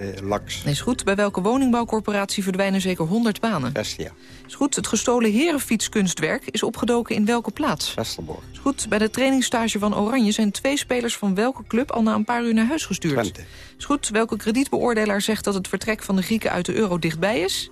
S36: Uh, Lax.
S19: Is goed. Bij welke woningbouwcorporatie verdwijnen zeker 100 banen?
S36: Vestia.
S19: Is goed. Het gestolen herenfietskunstwerk is opgedoken in welke plaats?
S36: Westerbork.
S19: Is goed. Bij de trainingsstage van Oranje zijn twee spelers van welke club al na een paar uur naar huis gestuurd?
S36: Twente.
S19: Is goed. Welke kredietbeoordelaar zegt dat het vertrek van de Grieken uit de euro dichtbij is?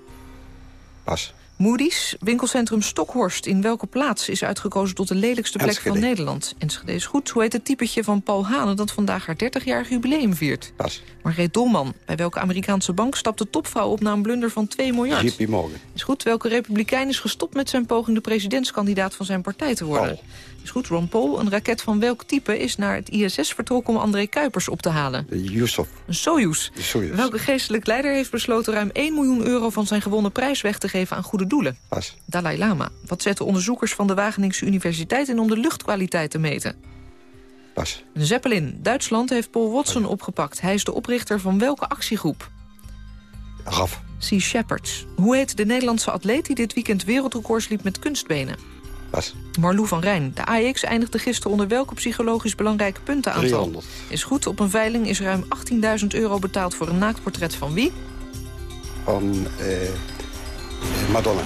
S36: Pas.
S19: Moody's, winkelcentrum Stokhorst. In welke plaats is uitgekozen tot de lelijkste plek
S36: Enschede.
S19: van Nederland? Enschede is goed. Hoe heet het typetje van Paul Hane dat vandaag haar 30-jarig jubileum viert?
S36: Pas.
S19: Margreet Dolman. Bij welke Amerikaanse bank stapt de topvrouw op na een blunder van 2 miljard?
S36: JP Morgan.
S19: Is goed. Welke republikein is gestopt met zijn poging de presidentskandidaat van zijn partij te worden?
S36: Paul.
S19: Is goed. Ron Paul. Een raket van welk type is naar het ISS vertrokken om André Kuipers op te halen?
S36: De Yusuf.
S19: Een Soyuz.
S36: De Soyuz.
S19: Welke geestelijk leider heeft besloten ruim 1 miljoen euro van zijn gewonnen prijs weg te geven aan goede doelen?
S36: Pas.
S19: Dalai Lama. Wat zetten onderzoekers van de Wageningse Universiteit in om de luchtkwaliteit te meten?
S36: Pas.
S19: Een Zeppelin. Duitsland heeft Paul Watson opgepakt. Hij is de oprichter van welke actiegroep?
S36: Raf.
S19: Sea Shepherds. Hoe heet de Nederlandse atleet die dit weekend wereldrecords liep met kunstbenen?
S36: Pas.
S19: Marlou van Rijn. De AX eindigde gisteren onder welke psychologisch belangrijke puntenaantal?
S36: 300.
S19: Is goed. Op een veiling is ruim 18.000 euro betaald voor een naaktportret van wie?
S36: Van eh, Madonna.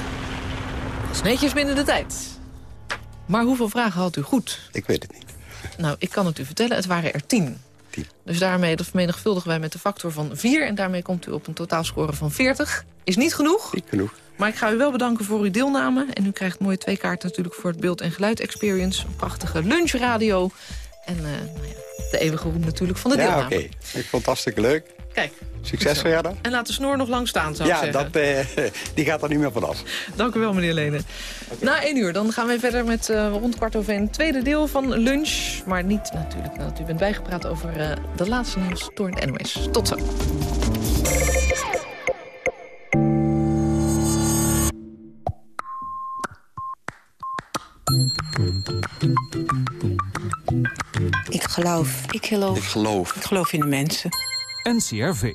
S19: Dat is netjes binnen de tijd. Maar hoeveel vragen had u goed?
S36: Ik weet het niet.
S19: Nou, ik kan het u vertellen, het waren er tien. Dus daarmee vermenigvuldigen wij met de factor van 4... en daarmee komt u op een totaalscore van 40. Is niet genoeg.
S36: Niet genoeg.
S19: Maar ik ga u wel bedanken voor uw deelname. En u krijgt mooie twee kaarten natuurlijk voor het beeld- en geluid-experience. Een prachtige lunchradio. En eh, nou ja, de eeuwige roem natuurlijk van de
S36: Ja,
S19: deelname.
S36: oké. Ik vond het hartstikke leuk.
S19: Kijk.
S36: Succes verder.
S19: En laat de snor nog lang staan, zou ik
S36: Ja,
S19: zeggen.
S36: dat, eh, [laughs] die gaat er niet meer vanaf.
S19: Dank u wel, meneer Lene. Na één uur dan gaan wij verder met eh, rond kwart over een tweede deel van lunch. Maar niet natuurlijk nadat u bent bijgepraat over de laatste nieuws door het NOS. Tot zo.
S41: Ik geloof. Ik geloof.
S42: Ik geloof.
S41: Ik geloof in de mensen.
S42: NCRV.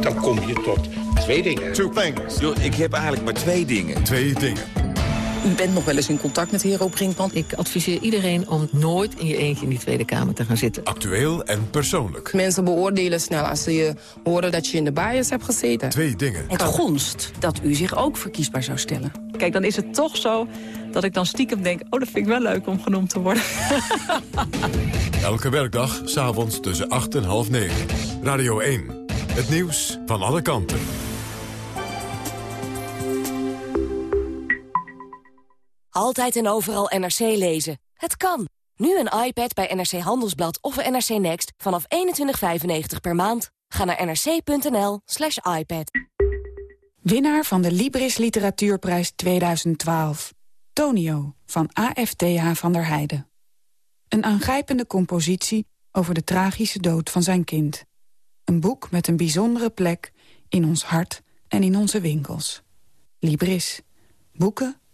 S42: Dan kom je tot twee dingen. Two things. ik heb eigenlijk maar twee dingen.
S1: Twee dingen.
S41: U bent nog wel eens in contact met Hero Brinkman.
S43: Ik adviseer iedereen om nooit in je eentje in die Tweede Kamer te gaan zitten.
S1: Actueel en persoonlijk.
S41: Mensen beoordelen snel als ze je horen dat je in de bias hebt gezeten.
S1: Twee dingen.
S41: Het gonst dat u zich ook verkiesbaar zou stellen.
S44: Kijk, dan is het toch zo dat ik dan stiekem denk... oh, dat vind ik wel leuk om genoemd te worden. [laughs]
S1: Elke werkdag, s'avonds tussen 8 en half 9. Radio 1. Het nieuws van alle kanten.
S45: Altijd en overal NRC lezen. Het kan. Nu een iPad bij NRC Handelsblad of NRC Next vanaf 21,95 per maand. Ga naar nrc.nl slash iPad.
S46: Winnaar van de Libris Literatuurprijs 2012. Tonio van AFTH van der Heijden. Een aangrijpende compositie over de tragische dood van zijn kind. Een boek met een bijzondere plek in ons hart en in onze winkels. Libris. Boeken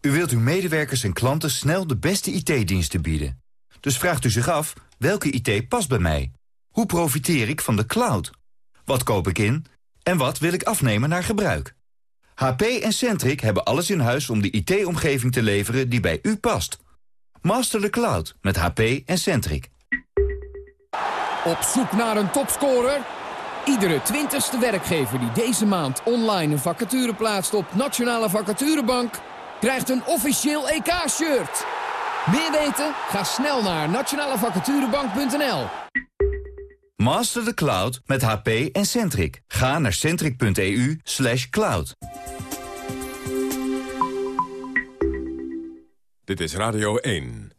S47: U wilt uw medewerkers en klanten snel de beste IT-diensten bieden. Dus vraagt u zich af, welke IT past bij mij? Hoe profiteer ik van de cloud? Wat koop ik in? En wat wil ik afnemen naar gebruik? HP en Centric hebben alles in huis om de IT-omgeving te leveren die bij u past. Master the cloud met HP en Centric.
S48: Op zoek naar een topscorer? Iedere twintigste werkgever die deze maand online een vacature plaatst op Nationale Vacaturebank... krijgt een officieel EK-shirt. Meer weten? Ga snel naar nationalevacaturebank.nl.
S47: Master the cloud met HP en Centric. Ga naar centric.eu slash cloud.
S1: Dit is Radio 1.